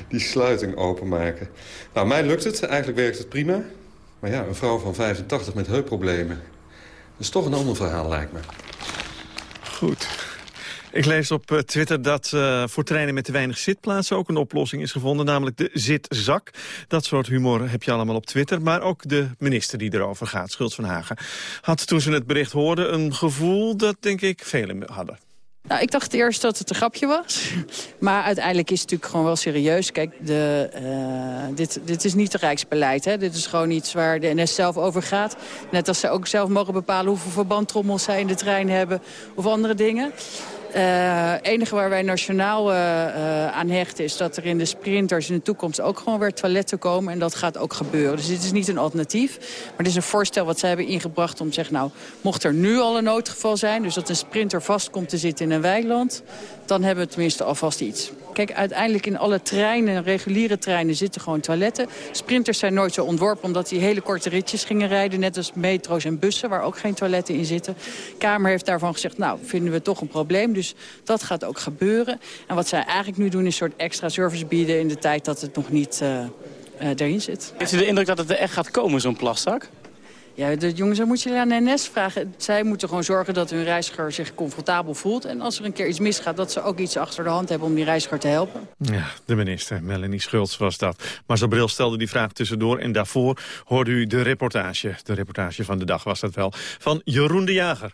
die sluiting openmaken. Nou, mij lukt het. Eigenlijk werkt het prima. Maar ja, een vrouw van 85 met heupproblemen. Dat is toch een ander verhaal, lijkt me. Goed. Ik lees op Twitter dat uh, voor treinen met te weinig zitplaatsen ook een oplossing is gevonden, namelijk de zitzak. Dat soort humor heb je allemaal op Twitter. Maar ook de minister die erover gaat, Schultz van Hagen, had toen ze het bericht hoorden een gevoel dat denk ik velen hadden. Nou, ik dacht eerst dat het een grapje was. Maar uiteindelijk is het natuurlijk gewoon wel serieus. Kijk, de, uh, dit, dit is niet het Rijksbeleid. Hè? Dit is gewoon iets waar de NS zelf over gaat. Net als ze ook zelf mogen bepalen hoeveel verbandtrommels zij in de trein hebben. Of andere dingen. Het uh, enige waar wij nationaal uh, aan hechten is dat er in de sprinters in de toekomst ook gewoon weer toiletten komen. En dat gaat ook gebeuren. Dus dit is niet een alternatief. Maar dit is een voorstel wat zij hebben ingebracht om te zeggen, nou, mocht er nu al een noodgeval zijn, dus dat een sprinter vast komt te zitten in een weiland, dan hebben we tenminste alvast iets. Kijk, uiteindelijk in alle treinen, reguliere treinen, zitten gewoon toiletten. Sprinters zijn nooit zo ontworpen omdat die hele korte ritjes gingen rijden. Net als metro's en bussen, waar ook geen toiletten in zitten. Kamer heeft daarvan gezegd, nou, vinden we toch een probleem. Dus dat gaat ook gebeuren. En wat zij eigenlijk nu doen is een soort extra service bieden... in de tijd dat het nog niet uh, uh, erin zit. Heeft u de indruk dat het er echt gaat komen, zo'n plaszak? Ja, de jongens, dan moet je aan NS vragen. Zij moeten gewoon zorgen dat hun reiziger zich comfortabel voelt. En als er een keer iets misgaat, dat ze ook iets achter de hand hebben om die reiziger te helpen. Ja, de minister, Melanie Schultz was dat. Marcel Bril stelde die vraag tussendoor en daarvoor hoorde u de reportage. De reportage van de dag was dat wel, van Jeroen de Jager.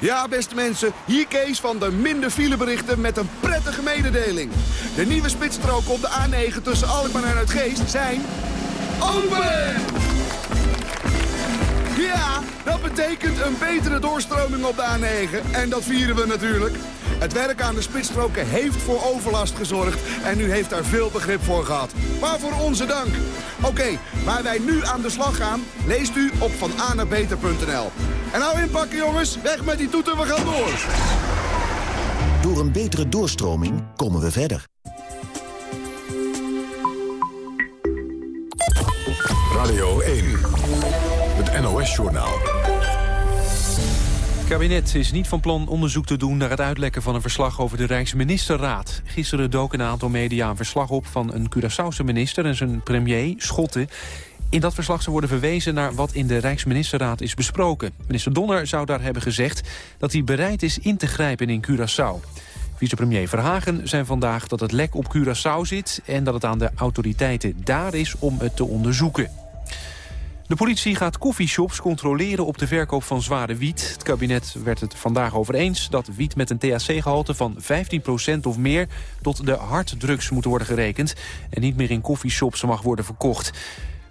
Ja, beste mensen, hier Kees van de minder fileberichten met een prettige mededeling. De nieuwe spitsstroken op de A9 tussen Alkmaar en Uitgeest zijn... open! Ja, dat betekent een betere doorstroming op de A9. En dat vieren we natuurlijk. Het werk aan de spitsstroken heeft voor overlast gezorgd. En u heeft daar veel begrip voor gehad. Waarvoor onze dank. Oké, waar wij nu aan de slag gaan, leest u op vananabeter.nl. En nou inpakken jongens, weg met die toeter, we gaan door. Door een betere doorstroming komen we verder. Radio 1, het NOS-journaal. Kabinet is niet van plan onderzoek te doen naar het uitlekken van een verslag over de Rijksministerraad. Gisteren dook een aantal media een verslag op van een Curaçaose minister en zijn premier, Schotten. In dat verslag zou worden verwezen naar wat in de Rijksministerraad is besproken. Minister Donner zou daar hebben gezegd dat hij bereid is in te grijpen in Curaçao. Vicepremier Verhagen zei vandaag dat het lek op Curaçao zit... en dat het aan de autoriteiten daar is om het te onderzoeken. De politie gaat koffieshops controleren op de verkoop van zware wiet. Het kabinet werd het vandaag over eens dat wiet met een THC-gehalte van 15% of meer tot de harddrugs moet worden gerekend en niet meer in koffieshops mag worden verkocht.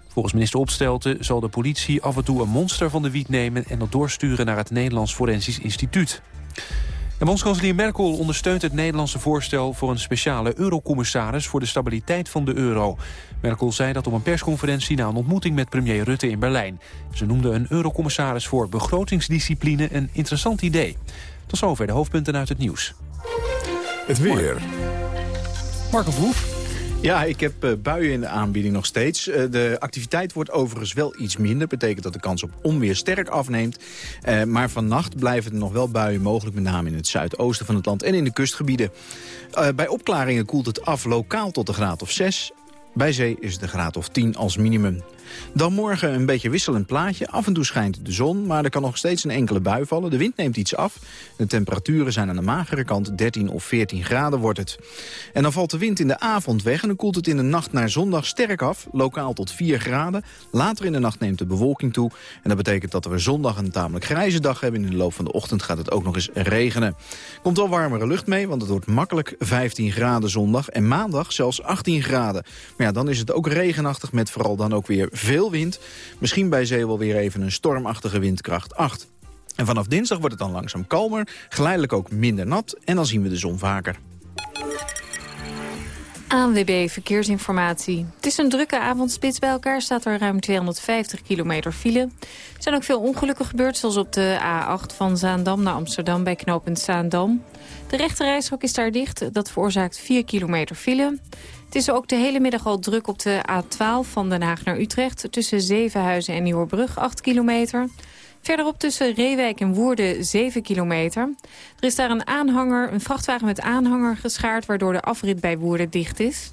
Volgens minister Opstelten zal de politie af en toe een monster van de wiet nemen en dat doorsturen naar het Nederlands Forensisch Instituut. En bondskanselier Merkel ondersteunt het Nederlandse voorstel... voor een speciale eurocommissaris voor de stabiliteit van de euro. Merkel zei dat op een persconferentie na een ontmoeting met premier Rutte in Berlijn. Ze noemde een eurocommissaris voor begrotingsdiscipline een interessant idee. Tot zover de hoofdpunten uit het nieuws. Het weer. Marco Verhoef. Ja, ik heb uh, buien in de aanbieding nog steeds. Uh, de activiteit wordt overigens wel iets minder. betekent dat de kans op onweer sterk afneemt. Uh, maar vannacht blijven er nog wel buien mogelijk... met name in het zuidoosten van het land en in de kustgebieden. bij opklaringen koelt het af lokaal tot een graad of 6. Bij zee is een graad of 10 als minimum. Dan morgen een beetje wisselend plaatje. Af en toe schijnt de zon, maar er kan nog steeds een enkele bui vallen. De wind neemt iets af. De temperaturen zijn aan de magere kant 13 of 14 graden wordt het. En dan valt de wind in de avond weg en dan koelt het in de nacht naar zondag sterk af. Lokaal tot 4 graden. Later in de nacht neemt de bewolking toe. En dat betekent dat we zondag een tamelijk grijze dag hebben. In de loop van de ochtend gaat het ook nog eens regenen. Komt wel warmere lucht mee, want het wordt makkelijk 15 graden zondag. En maandag zelfs 18 graden. Maar ja, dan is het ook regenachtig met vooral dan ook weer veel wind. Misschien bij zee wel weer even een stormachtige windkracht 8. En vanaf dinsdag wordt het dan langzaam kalmer, geleidelijk ook minder nat... en dan zien we de zon vaker. ANWB Verkeersinformatie. Het is een drukke avondspits. Bij elkaar staat er ruim 250 kilometer file. Er zijn ook veel ongelukken gebeurd, zoals op de A8 van Zaandam naar Amsterdam bij knooppunt Zaandam. De rechterrijstrook is daar dicht. Dat veroorzaakt 4 kilometer file. Het is ook de hele middag al druk op de A12 van Den Haag naar Utrecht... tussen Zevenhuizen en Nieuwerbrug, 8 kilometer. Verderop tussen Reewijk en Woerden 7 kilometer. Er is daar een aanhanger, een vrachtwagen met aanhanger geschaard... waardoor de afrit bij Woerden dicht is.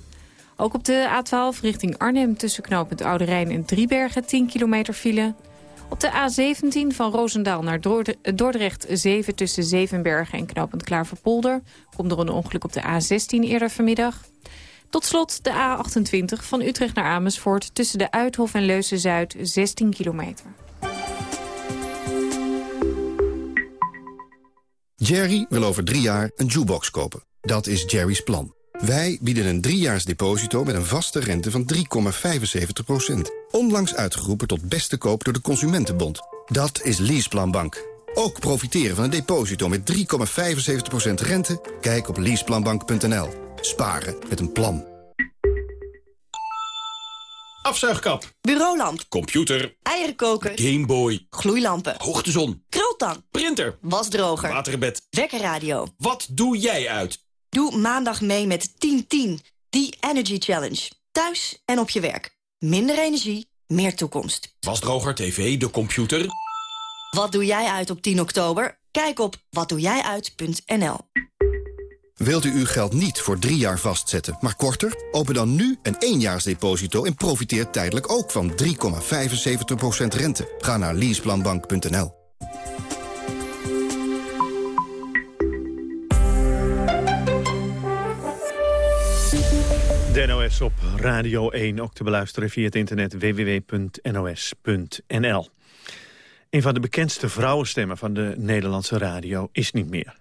Ook op de A12 richting Arnhem tussen knooppunt Oude Rijn en Driebergen 10 kilometer file. Op de A17 van Roosendaal naar Dordrecht 7 tussen Zevenbergen en knooppunt Klaverpolder. Komt er een ongeluk op de A16 eerder vanmiddag. Tot slot de A28 van Utrecht naar Amersfoort... tussen de Uithof en Leusen-Zuid, 16 kilometer. Jerry wil over drie jaar een jukebox kopen. Dat is Jerry's plan. Wij bieden een driejaars deposito met een vaste rente van 3,75%. Onlangs uitgeroepen tot beste koop door de Consumentenbond. Dat is Leaseplan Bank. Ook profiteren van een deposito met 3,75% rente? Kijk op leaseplanbank.nl. Sparen met een plan. Afzuigkap. Bureaulamp. Computer. Eierenkoker. Gameboy. Gloeilampen. Hoogtezon. Krultang. Printer. Wasdroger. Waterbed. Wekkerradio. Wat doe jij uit? Doe maandag mee met 1010. Die Energy Challenge. Thuis en op je werk. Minder energie, meer toekomst. Wasdroger, tv, de computer. Wat doe jij uit op 10 oktober? Kijk op watdoejijuit.nl. Wilt u uw geld niet voor drie jaar vastzetten, maar korter? Open dan nu een éénjaarsdeposito en profiteer tijdelijk ook van 3,75% rente. Ga naar leaseplanbank.nl. De NOS op Radio 1, ook te beluisteren via het internet www.nos.nl. Een van de bekendste vrouwenstemmen van de Nederlandse radio is niet meer.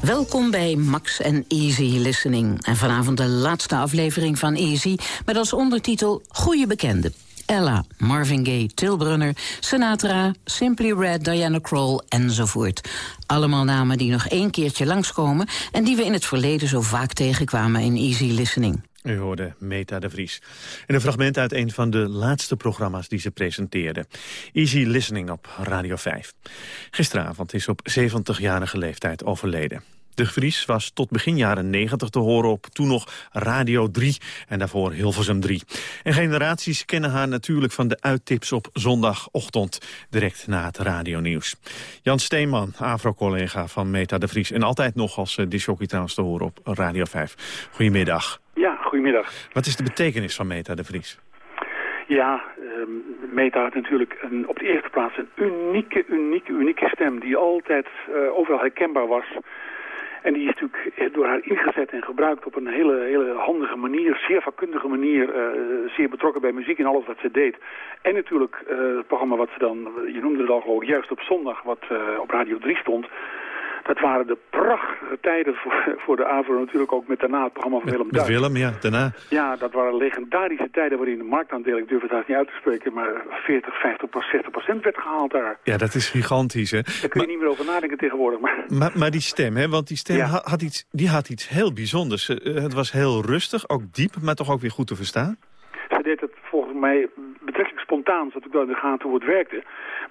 Welkom bij Max en Easy Listening. En vanavond de laatste aflevering van Easy... met als ondertitel Goeie Bekende. Ella, Marvin Gaye, Tilbrunner, Sinatra, Simply Red, Diana Kroll enzovoort. Allemaal namen die nog één keertje langskomen... en die we in het verleden zo vaak tegenkwamen in Easy Listening. U hoorde Meta de Vries. In een fragment uit een van de laatste programma's die ze presenteerde. Easy Listening op Radio 5. Gisteravond is op 70-jarige leeftijd overleden. De Vries was tot begin jaren 90 te horen op toen nog Radio 3 en daarvoor Hilversum 3. En generaties kennen haar natuurlijk van de uittips op zondagochtend, direct na het radionieuws. Jan Steenman, AVRO-collega van Meta de Vries en altijd nog als uh, disjockey trouwens te horen op Radio 5. Goedemiddag. Ja, goedemiddag. Wat is de betekenis van Meta de Vries? Ja, um, Meta had natuurlijk een, op de eerste plaats een unieke, unieke, unieke stem... die altijd uh, overal herkenbaar was. En die is natuurlijk door haar ingezet en gebruikt op een hele, hele handige manier, zeer vakkundige manier, uh, zeer betrokken bij muziek en alles wat ze deed. En natuurlijk uh, het programma wat ze dan, je noemde het al gewoon, juist op zondag, wat uh, op Radio 3 stond. Dat waren de prachtige tijden voor, voor de AVRO natuurlijk ook met daarna het programma van Willem Duis. Willem, ja, daarna. Ja, dat waren legendarische tijden waarin de marktaandeel, ik durf het daar niet uit te spreken, maar 40, 50, 60 procent werd gehaald daar. Ja, dat is gigantisch, hè. Daar kun je maar, niet meer over nadenken tegenwoordig. Maar, maar, maar die stem, hè, want die stem ja. had, iets, die had iets heel bijzonders. Het was heel rustig, ook diep, maar toch ook weer goed te verstaan. Ze deed het volgens mij betrekkelijk spontaan, zodat ik wel in de gaten hoe het werkte.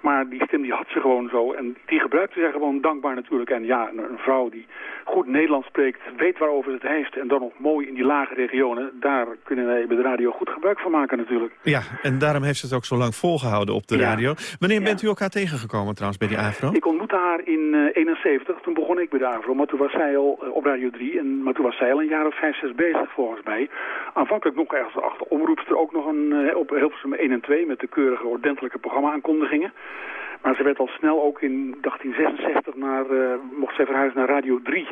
Maar die stem die had ze gewoon zo. En die gebruikte ze gewoon dankbaar natuurlijk. En ja, een, een, vrouw die goed Nederlands spreekt, weet waarover het heeft. En dan nog mooi in die lage regionen. Daar kunnen wij bij de radio goed gebruik van maken natuurlijk. Ja, en daarom heeft ze het ook zo lang volgehouden op de ja. radio. Wanneer ja. bent u elkaar tegengekomen trouwens bij die AVRO? Ik ontmoette haar in uh, 71. Toen begon ik bij de AVRO. Maar toen was zij al uh, op Radio 3. En, maar toen was zij al een jaar of vijf, zes bezig volgens mij. Aanvankelijk nog ergens achter omroepster. Ook nog een, uh, op Hilversum 1 en 2 met de keurige ordentelijke programma-aankondigingen. Maar ze werd al snel ook in 1866 naar, uh, mocht zij verhuizen naar Radio 3.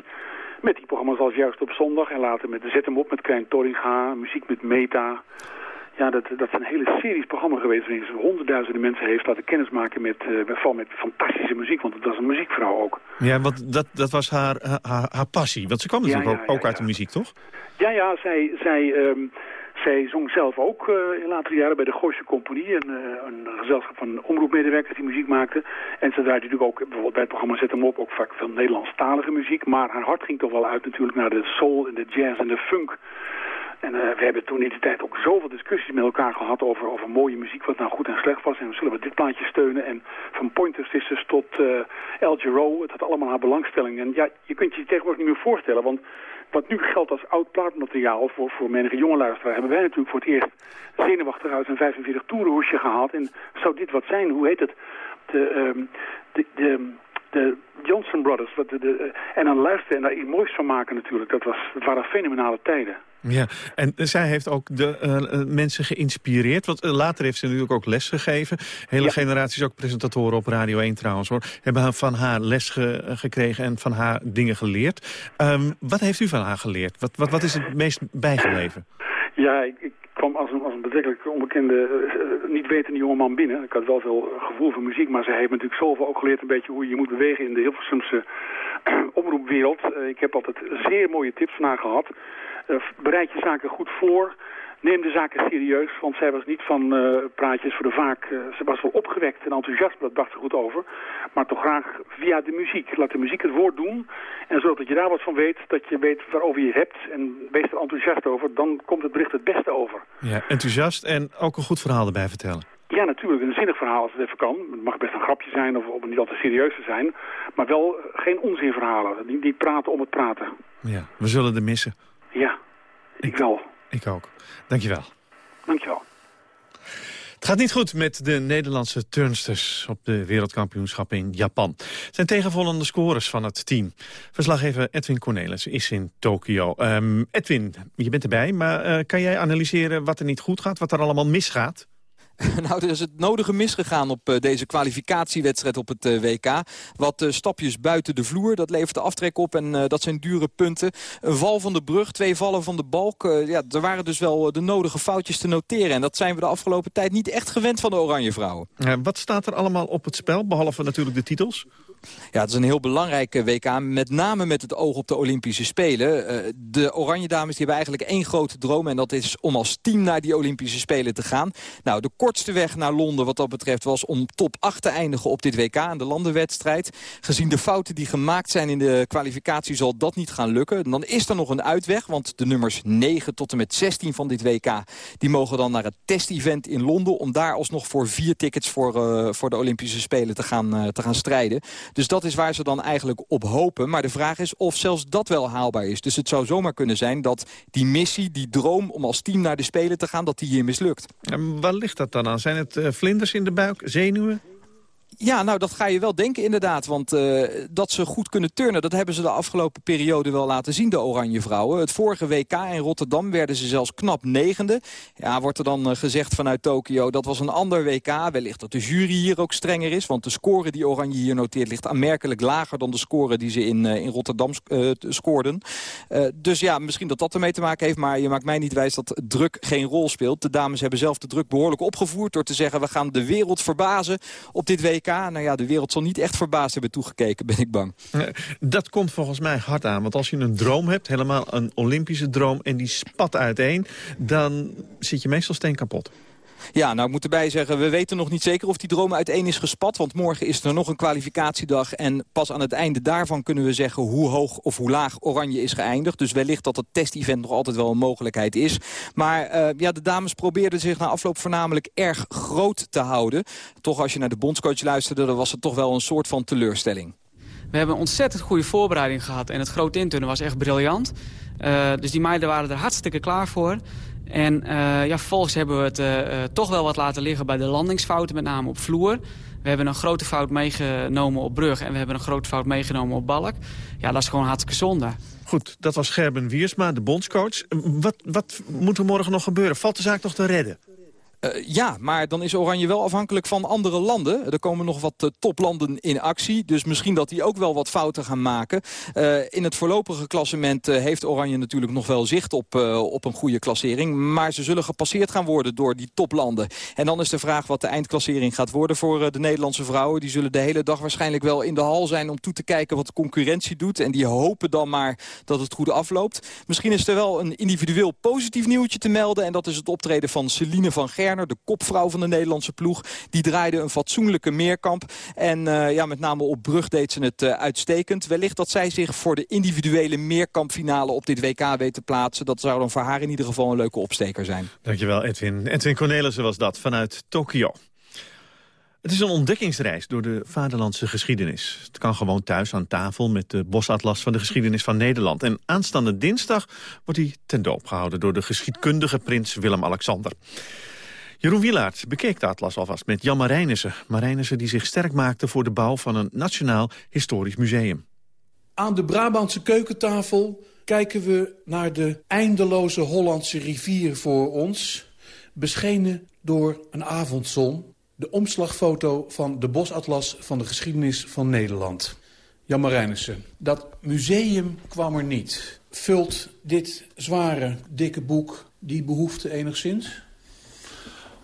Met die programma's als Juist op Zondag en later met de Zet hem op met Klein Torringa, muziek met Meta. Ja, dat, dat zijn hele series programma's geweest waarin ze honderdduizenden mensen heeft laten kennismaken met, uh, met, met fantastische muziek. Want het was een muziekvrouw ook. Ja, want dat, dat was haar, haar, haar passie. Want ze kwam natuurlijk ja, ja, ook, uit de muziek, toch? Ja, ja, zij... zij um, zij zong zelf ook uh, in latere jaren bij de Gooise Compagnie, een, uh, een gezelschap van omroepmedewerkers die muziek maakten. En ze draaide natuurlijk ook bijvoorbeeld bij het programma Zet hem op ook vaak veel Nederlandstalige muziek. Maar haar hart ging toch wel uit natuurlijk naar de soul en de jazz en de funk. En uh, we hebben toen in die tijd ook zoveel discussies met elkaar gehad over, over mooie muziek, wat nou goed en slecht was. En zullen we dit plaatje steunen? En van Pointer Sisters tot uh, El het had allemaal haar belangstelling. En ja, je kunt je tegenwoordig niet meer voorstellen, want wat nu geldt als oud plaatmateriaal voor, voor menige jonge luisteraar... hebben wij natuurlijk voor het eerst zenuwachtig uit een 45 toerenhoesje gehaald. En zou dit wat zijn? Hoe heet het? De, um, de, de, de Johnson Brothers. Wat de, de, en dan luisteren en daar iets moois van maken natuurlijk. Dat, was, dat waren fenomenale tijden. Ja, en zij heeft ook de uh, mensen geïnspireerd. Want later heeft ze natuurlijk ook les gegeven. Hele ja. generaties, ook presentatoren op Radio 1 trouwens hoor... hebben van haar les ge gekregen en van haar dingen geleerd. Um, wat heeft u van haar geleerd? Wat, wat, wat is het meest bijgebleven? Ja, ik, ik kwam als een, als een betrekkelijk onbekende, uh, niet wetende jongeman binnen. Ik had wel veel gevoel voor muziek, maar zij heeft natuurlijk zoveel ook geleerd... een beetje hoe je moet bewegen in de Hilversumse omroepwereld. ik heb altijd zeer mooie tips van haar gehad... Bereid je zaken goed voor. Neem de zaken serieus, want zij was niet van uh, praatjes voor de vaak. Uh, ze was wel opgewekt en enthousiast, dat dacht ze goed over. Maar toch graag via de muziek. Laat de muziek het woord doen. En zodat je daar wat van weet, dat je weet waarover je het hebt. En wees er enthousiast over, dan komt het bericht het beste over. Ja, enthousiast en ook een goed verhaal erbij vertellen. Ja, natuurlijk. Een zinnig verhaal als het even kan. Het mag best een grapje zijn of, of niet al te serieus te zijn. Maar wel geen onzinverhalen. Niet, niet praten om het praten. Ja, we zullen er missen. Ja, ik wel. Ik ook. Dankjewel. Dankjewel. Het gaat niet goed met de Nederlandse turnsters op de wereldkampioenschap in Japan. Het zijn tegenvallende scores van het team. Verslaggever Edwin Cornelis is in Tokio. Um, Edwin, je bent erbij, maar uh, kan jij analyseren wat er niet goed gaat, wat er allemaal misgaat? Nou, er is het nodige misgegaan op uh, deze kwalificatiewedstrijd op het uh, WK. Wat uh, stapjes buiten de vloer, dat levert de aftrek op en dat zijn dure punten. Een val van de brug, twee vallen van de balk. ja, er waren dus wel de nodige foutjes te noteren. En dat zijn we de afgelopen tijd niet echt gewend van de Oranje Vrouwen. wat staat er allemaal op het spel, behalve natuurlijk de titels? Ja, het is een heel belangrijke WK, met name met het oog op de Olympische Spelen. Uh, de Oranje Dames die hebben eigenlijk één grote droom... en dat is om als team naar die Olympische Spelen te gaan. Nou, de kortste weg naar Londen wat dat betreft was om top 8 te eindigen op dit WK... aan de landenwedstrijd. Gezien de fouten die gemaakt zijn in de kwalificatie zal dat niet gaan lukken. Dan is er nog een uitweg, want de nummers 9 tot en met 16 van dit WK... die mogen dan naar het testevent in Londen... om daar alsnog voor vier tickets voor, uh, voor de Olympische Spelen te gaan, uh, te gaan strijden. Dus dat is waar ze dan eigenlijk op hopen. Maar de vraag is of zelfs dat wel haalbaar is. Dus het zou zomaar kunnen zijn dat die missie, die droom om als team naar de Spelen te gaan, dat die hier mislukt. En waar ligt dat dan aan? Zijn het uh, vlinders in de buik, zenuwen? Ja, nou dat ga je wel denken inderdaad. Want uh, dat ze goed kunnen turnen, dat hebben ze de afgelopen periode wel laten zien, de Oranje Vrouwen. Het vorige WK in Rotterdam werden ze zelfs knap negende. Ja, wordt er dan uh, gezegd vanuit Tokio, dat was een ander WK. Wellicht dat de jury hier ook strenger is. Want de score die Oranje hier noteert ligt aanmerkelijk lager dan de score die ze in, uh, in Rotterdam scoorden. dus ja, misschien dat dat ermee te maken heeft. Maar je maakt mij niet wijs dat druk geen rol speelt. De dames hebben zelf de druk behoorlijk opgevoerd door te zeggen, we gaan de wereld verbazen op dit WK. Nou ja, de wereld zal niet echt verbaasd hebben toegekeken, ben ik bang. Dat komt volgens mij hard aan. Want als je een droom hebt, helemaal een Olympische droom... en die spat uiteen, dan zit je meestal steen kapot. Ja, nou ik moet erbij zeggen, we weten nog niet zeker of die droom uiteen is gespat. Want morgen is er nog een kwalificatiedag. En pas aan het einde daarvan kunnen we zeggen hoe hoog of hoe laag Oranje is geëindigd. Dus wellicht dat het testevent nog altijd wel een mogelijkheid is. Maar uh, ja, de dames probeerden zich na afloop voornamelijk erg groot te houden. Toch als je naar de bondscoach luisterde, dan was het toch wel een soort van teleurstelling. We hebben een ontzettend goede voorbereiding gehad. En het grote intunnen was echt briljant. Uh, dus die meiden waren er hartstikke klaar voor. En uh, ja, vervolgens hebben we het uh, toch wel wat laten liggen bij de landingsfouten, met name op vloer. We hebben een grote fout meegenomen op brug en we hebben een grote fout meegenomen op balk. Ja, dat is gewoon hartstikke zonde. Goed, dat was Gerben Wiersma, de bondscoach. Wat, wat moet er morgen nog gebeuren? Valt de zaak nog te redden? Uh, ja, maar dan is Oranje wel afhankelijk van andere landen. Er komen nog wat uh, toplanden in actie. Dus misschien dat die ook wel wat fouten gaan maken. Uh, in het voorlopige klassement heeft Oranje natuurlijk nog wel zicht op, op een goede klassering. Maar ze zullen gepasseerd gaan worden door die toplanden. En dan is de vraag wat de eindklassering gaat worden voor de Nederlandse vrouwen. Die zullen de hele dag waarschijnlijk wel in de hal zijn om toe te kijken wat de concurrentie doet. En die hopen dan maar dat het goed afloopt. Misschien is er wel een individueel positief nieuwtje te melden. En dat is het optreden van Celine van De kopvrouw van de Nederlandse ploeg. Die draaide een fatsoenlijke meerkamp. En uh, ja, met name op brug deed ze het uh, uitstekend. Wellicht dat zij zich voor de individuele meerkampfinale op dit WK weet te plaatsen. Dat zou dan voor haar in ieder geval een leuke opsteker zijn. Dankjewel Edwin. Edwin Cornelissen was dat vanuit Tokio. Het is een ontdekkingsreis door de vaderlandse geschiedenis. Het kan gewoon thuis aan tafel met de bosatlas van de geschiedenis van Nederland. En aanstaande dinsdag wordt hij ten doop gehouden door de geschiedkundige prins Willem-Alexander. Jeroen Wielaert bekeek de atlas alvast met Jan Marijnissen. Marijnissen die zich sterk maakte voor de bouw van een Nationaal Historisch Museum. Aan de Brabantse keukentafel kijken we naar de eindeloze Hollandse rivier voor ons... beschenen door een avondzon. De omslagfoto van de bosatlas van de geschiedenis van Nederland. Jan Marijnissen, dat museum kwam er niet. Vult dit zware, dikke boek die behoefte enigszins?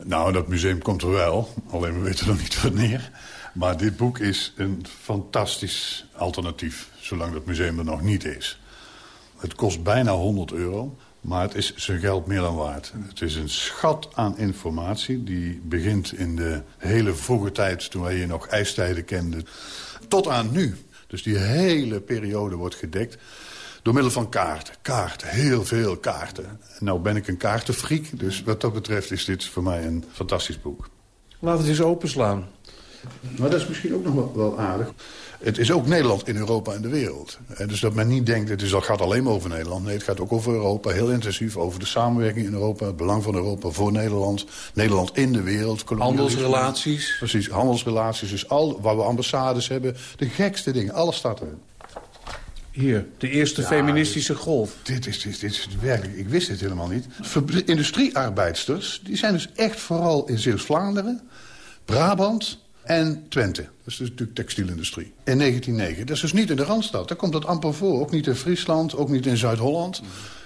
Nou, dat museum komt er wel. Alleen we weten nog niet wanneer. Maar dit boek is een fantastisch alternatief. Zolang dat museum er nog niet is. Het kost bijna 100 euro. Maar het is zijn geld meer dan waard. Het is een schat aan informatie. Die begint in de hele vroege tijd, toen wij hier nog ijstijden kenden... tot aan nu. Dus die hele periode wordt gedekt door middel van kaarten. Kaarten, heel veel kaarten. Nou ben ik een kaartenfreak, dus wat dat betreft is dit voor mij een fantastisch boek. Laat het eens openslaan. Maar dat is misschien ook nog wel, wel aardig. Het is ook Nederland in Europa en de wereld. En dus dat men niet denkt, het, is, het gaat alleen maar over Nederland. Nee, het gaat ook over Europa, heel intensief. Over de samenwerking in Europa, het belang van Europa voor Nederland. Nederland in de wereld. Handelsrelaties. Precies, handelsrelaties. Dus al waar we ambassades hebben, de gekste dingen, alles staat erin. Hier, de eerste ja, feministische golf. Dit is, dit, dit is werkelijk, ik wist dit helemaal niet. Industriearbeidsters, die zijn dus echt vooral in Zeeuws-Vlaanderen, Brabant en Twente. Dat is dus natuurlijk textielindustrie. In 1909. Dat is dus niet in de Randstad. Daar komt dat amper voor. Ook niet in Friesland, ook niet in Zuid-Holland.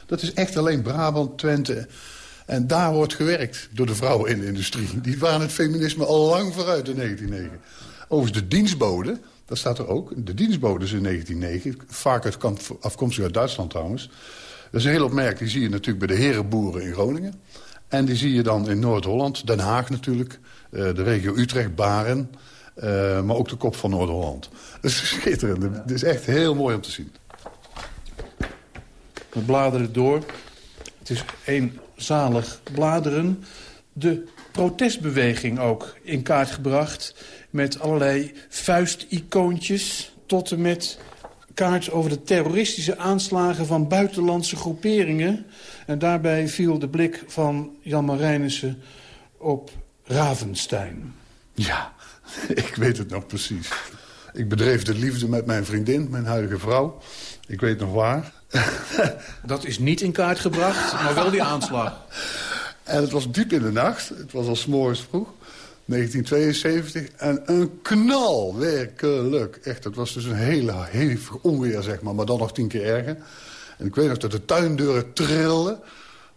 Dat is echt alleen Brabant, Twente. En daar wordt gewerkt door de vrouwen in de industrie. Die waren het feminisme al lang vooruit in 1909. Overigens de dienstboden, dat staat er ook. De dienstboden in 1909. Vaak afkomstig uit Duitsland trouwens. Dat is een heel opmerkelijk. Die zie je natuurlijk bij de herenboeren in Groningen. En die zie je dan in Noord-Holland, Den Haag natuurlijk... Eh, de regio Utrecht, Baren... Uh, maar ook de kop van Noord-Holland. Dat is schitterend. Het is echt heel mooi om te zien. We bladeren door. Het is een zalig bladeren. De protestbeweging ook in kaart gebracht... met allerlei vuisticoontjes tot en met kaart over de terroristische aanslagen van buitenlandse groeperingen. En daarbij viel de blik van Jan Marijnissen op Ravenstein. Ja, ik weet het nog precies. Ik bedreef de liefde met mijn vriendin, mijn huidige vrouw. Ik weet nog waar. Dat is niet in kaart gebracht, maar wel die aanslag. En het was diep in de nacht. Het was al s'morgens vroeg. 1972. En een knal, werkelijk. Echt, het was dus een hele hevig onweer, zeg maar. Maar dan nog tien keer erger. En ik weet nog dat de tuindeuren trilden.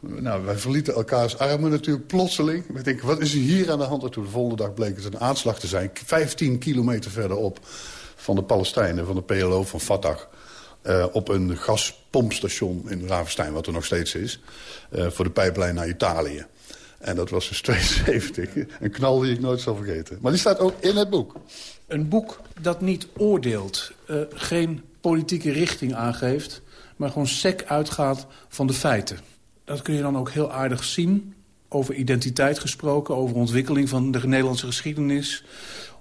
Nou, wij verlieten elkaars armen natuurlijk plotseling. We denken, wat is er hier aan de hand? En toen de volgende dag bleek het een aanslag te zijn. 15 kilometer verderop van de Palestijnen, van de PLO, van Fatah. Uh, op een gaspompstation in Ravenstein, wat er nog steeds is. Uh, voor de pijplijn naar Italië. En dat was dus 72. Een knal die ik nooit zal vergeten. Maar die staat ook in het boek. Een boek dat niet oordeelt, uh, geen politieke richting aangeeft... maar gewoon sec uitgaat van de feiten. Dat kun je dan ook heel aardig zien. Over identiteit gesproken, over ontwikkeling van de Nederlandse geschiedenis.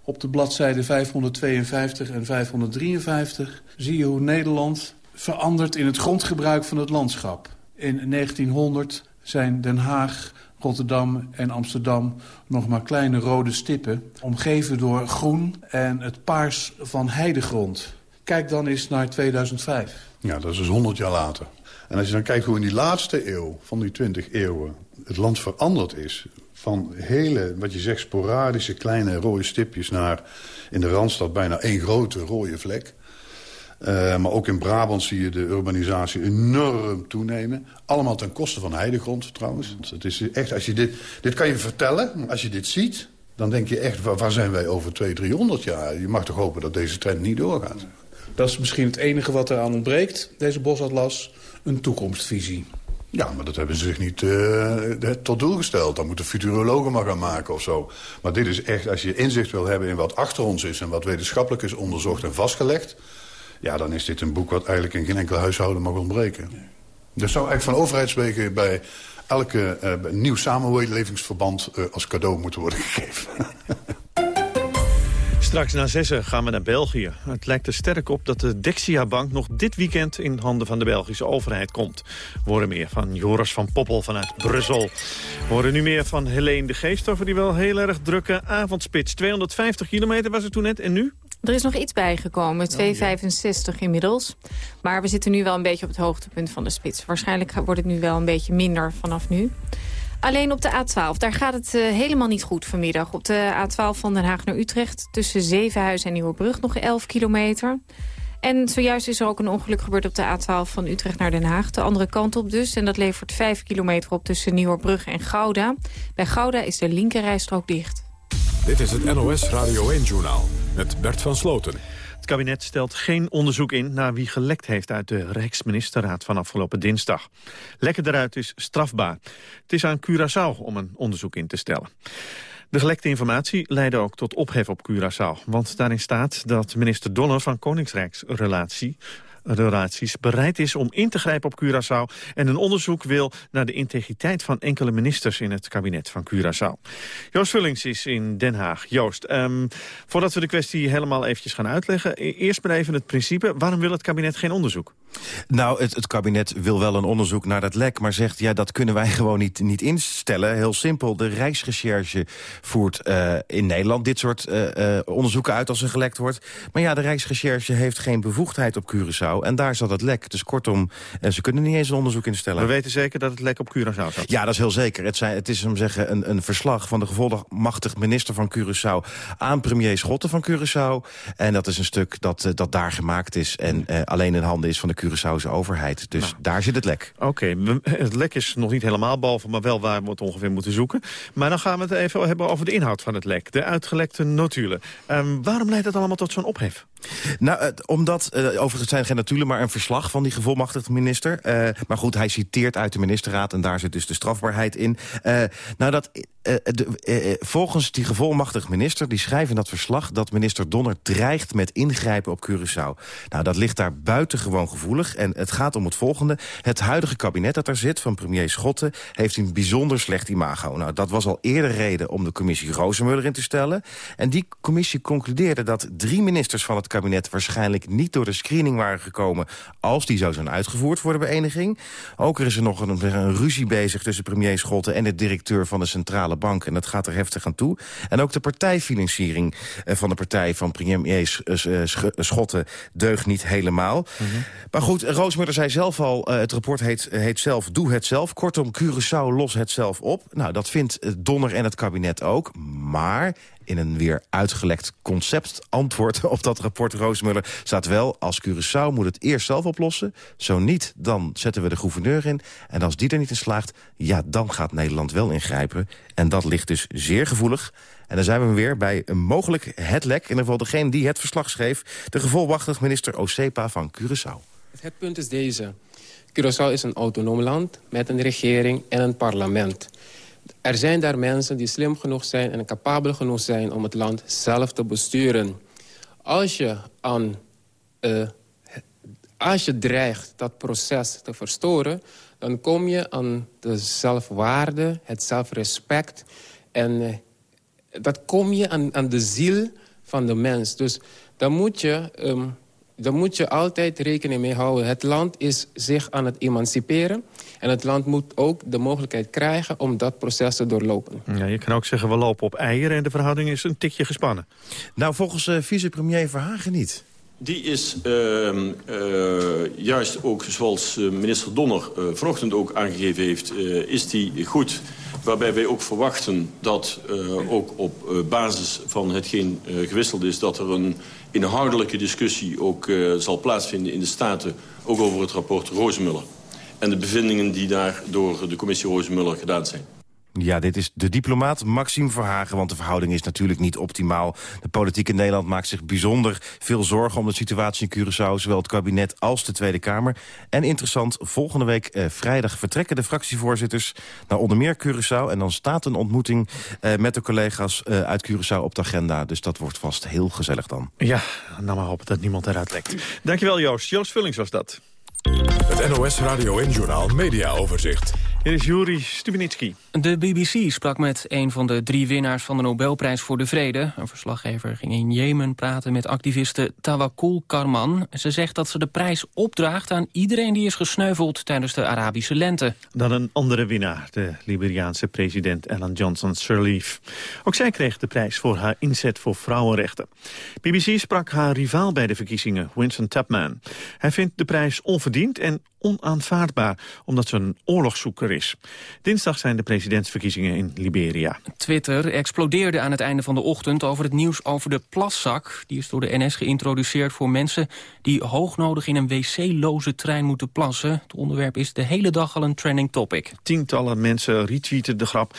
Op de bladzijden 552 en 553 zie je hoe Nederland verandert in het grondgebruik van het landschap. In 1900 zijn Den Haag, Rotterdam en Amsterdam nog maar kleine rode stippen... omgeven door groen en het paars van heidegrond. Kijk dan eens naar 2005. Ja, dat is dus 100 jaar later. En als je dan kijkt hoe in die laatste eeuw, van die 20 eeuwen... het land veranderd is van hele, wat je zegt, sporadische kleine rode stipjes... naar in de Randstad bijna één grote rode vlek... Uh, maar ook in Brabant zie je de urbanisatie enorm toenemen. Allemaal ten koste van heidegrond trouwens. Het is echt, als je dit, dit kan je vertellen, als je dit ziet... dan denk je echt, waar, zijn wij over 200, 300 jaar? Je mag toch hopen dat deze trend niet doorgaat. Dat is misschien het enige wat eraan ontbreekt, deze bosatlas. Een toekomstvisie. Ja, maar dat hebben ze zich niet uh, tot doel gesteld. Dan moeten futurologen maar gaan maken of zo. Maar dit is echt, als je inzicht wil hebben in wat achter ons is... en wat wetenschappelijk is onderzocht en vastgelegd... ja, dan is dit een boek wat eigenlijk in geen enkel huishouden mag ontbreken. Dus zou eigenlijk van overheidswegen bij elke uh, nieuw samenlevingsverband... Uh, als cadeau moeten worden gegeven. Straks na zessen gaan we naar België. Het lijkt er sterk op dat de Dexia-bank nog dit weekend in handen van de Belgische overheid komt. We horen meer van Joris van Poppel vanuit Brussel. We horen nu meer van Helene de Geest over die wel heel erg drukke avondspits. 250 kilometer was het toen net en nu? Er is nog iets bijgekomen, 2,65 inmiddels. Maar we zitten nu wel een beetje op het hoogtepunt van de spits. Waarschijnlijk wordt het nu wel een beetje minder vanaf nu. Alleen op de A12, daar gaat het uh, helemaal niet goed vanmiddag. Op de A12 van Den Haag naar Utrecht tussen Zevenhuizen en Nieuwebrug nog 11 kilometer. En zojuist is er ook een ongeluk gebeurd op de A12 van Utrecht naar Den Haag. De andere kant op dus. En dat levert 5 kilometer op tussen Nieuwebrug en Gouda. Bij Gouda is de linkerrijstrook dicht. Dit is het NOS Radio 1-journaal met Bert van Sloten. Het kabinet stelt geen onderzoek in naar wie gelekt heeft uit de Rijksministerraad van afgelopen dinsdag. Lekken eruit is strafbaar. Het is aan Curaçao om een onderzoek in te stellen. De gelekte informatie leidde ook tot ophef op Curaçao. Want daarin staat dat minister Donner van Koningsrijksrelatie relaties bereid is om in te grijpen op Curaçao... en een onderzoek wil naar de integriteit van enkele ministers in het kabinet van Curaçao. Joost Vullings is in Den Haag. Joost, um, voordat we de kwestie helemaal eventjes gaan uitleggen... e-, eerst maar even het principe. Waarom wil het kabinet geen onderzoek? Nou, het, het kabinet wil wel een onderzoek naar dat lek... maar zegt, ja, dat kunnen wij gewoon niet, niet instellen. Heel simpel, de Rijksrecherche voert uh, in Nederland dit soort uh, uh, onderzoeken uit als er gelekt wordt. Maar ja, de Rijksrecherche heeft geen bevoegdheid op Curaçao en daar zat het lek. Dus kortom, en ze kunnen niet eens een onderzoek instellen. We weten zeker dat het lek op Curaçao zat? Ja, dat is heel zeker. Het, zijn, het is om zeggen, een, een verslag van de gevolmachtigd minister van Curaçao... aan premier Schotten van Curaçao. En dat is een stuk dat, uh, dat daar gemaakt is... en uh, alleen in handen is van de Curaçaose overheid. Dus nou. daar zit het lek. Oké, okay. het lek is nog niet helemaal behalve... maar wel waar we het ongeveer moeten zoeken. Maar dan gaan we het even hebben over de inhoud van het lek. De uitgelekte notulen. Um, waarom leidt het allemaal tot zo'n ophef? Nou, omdat, uh, overigens zijn geen natuurlijk maar een verslag van die gevolmachtigde minister. Uh, maar goed, hij citeert uit de ministerraad en daar zit dus de strafbaarheid in. Uh, nou, dat, volgens die gevolmachtigde minister, die schrijft in dat verslag... dat minister Donner dreigt met ingrijpen op Curaçao. Nou, dat ligt daar buitengewoon gevoelig. En het gaat om het volgende. Het huidige kabinet dat daar zit, van premier Schotten... heeft een bijzonder slecht imago. Nou, dat was al eerder reden om de commissie Rozenmuller in te stellen. En die commissie concludeerde dat drie ministers van het kabinet... waarschijnlijk niet door de screening waren gekomen... als die zou zijn uitgevoerd voor de beëindiging. Ook er is er nog een, een ruzie bezig tussen premier Schotten... en de directeur van de Centrale Bank. En dat gaat er heftig aan toe. En ook de partijfinanciering van de partij van premier Schotten... deugt niet helemaal. Mm -hmm. Maar goed, Roosmuller zei zelf al... Het rapport heet, heet zelf Doe het zelf. Kortom, Curaçao los het zelf op. Nou, dat vindt Donner en het kabinet ook. Maar in een weer uitgelekt concept antwoord op dat rapport Roosmuller staat wel... als Curaçao moet het eerst zelf oplossen. Zo niet, dan zetten we de gouverneur in. En als die er niet in slaagt, ja, dan gaat Nederland wel ingrijpen. En dat ligt dus zeer gevoelig. En dan zijn we weer bij een mogelijk het lek. In ieder geval degene die het verslag schreef. De gevolmachtig minister Osepa van Curaçao. Het punt is deze. Curaçao is een autonoom land met een regering en een parlement. Er zijn daar mensen die slim genoeg zijn en capabel genoeg zijn... om het land zelf te besturen. Als je, aan, uh, als je dreigt dat proces te verstoren... dan kom je aan de zelfwaarde, het zelfrespect... en uh, dat kom je aan, aan de ziel van de mens. Dus dan moet je... Um, dan moet je altijd rekening mee houden. Het land is zich aan het emanciperen. En het land moet ook de mogelijkheid krijgen om dat proces te doorlopen. Ja, je kan ook zeggen, we lopen op eieren en de verhouding is een tikje gespannen. Nou, volgens uh, vicepremier Verhagen niet. Die is uh, uh, juist ook, zoals minister Donner uh, vanochtend ook aangegeven heeft... is die goed, waarbij wij ook verwachten dat ook op basis van hetgeen gewisseld is... dat er een inhoudelijke discussie ook uh, zal plaatsvinden in de Staten... ook over het rapport Rozenmuller. En de bevindingen die daar door de commissie Rozenmuller gedaan zijn. Ja, dit is de diplomaat Maxime Verhagen, want de verhouding is natuurlijk niet optimaal. De politiek in Nederland maakt zich bijzonder veel zorgen om de situatie in Curaçao, zowel het kabinet als de Tweede Kamer. En interessant, volgende week eh, vrijdag vertrekken de fractievoorzitters naar onder meer Curaçao. En dan staat een ontmoeting eh, met de collega's eh, uit Curaçao op de agenda. Dus dat wordt vast heel gezellig dan. Ja, nou maar hopen dat niemand eruit lekt. Dankjewel Joost. Joost Vullings was dat. Het NOS Radio en Journaal Media Overzicht. Hier is Juri Stubenitski. De BBC sprak met een van de drie winnaars van de Nobelprijs voor de Vrede. Een verslaggever ging in Jemen praten met activiste Tawakkul Karman. Ze zegt dat ze de prijs opdraagt aan iedereen die is gesneuveld tijdens de Arabische lente. Dan een andere winnaar, de Liberiaanse president Ellen Johnson Sirleaf. Ook zij kreeg de prijs voor haar inzet voor vrouwenrechten. BBC sprak haar rivaal bij de verkiezingen, Winston Chapman. Hij vindt de prijs onverdiend en onaanvaardbaar, omdat ze een oorlogszoeker is. Dinsdag zijn de presidentsverkiezingen in Liberia. Twitter explodeerde aan het einde van de ochtend over het nieuws over de plaszak. Die is door de NS geïntroduceerd voor mensen die hoognodig in een wc-loze trein moeten plassen. Het onderwerp is de hele dag al een trending topic. Tientallen mensen retweeten de grap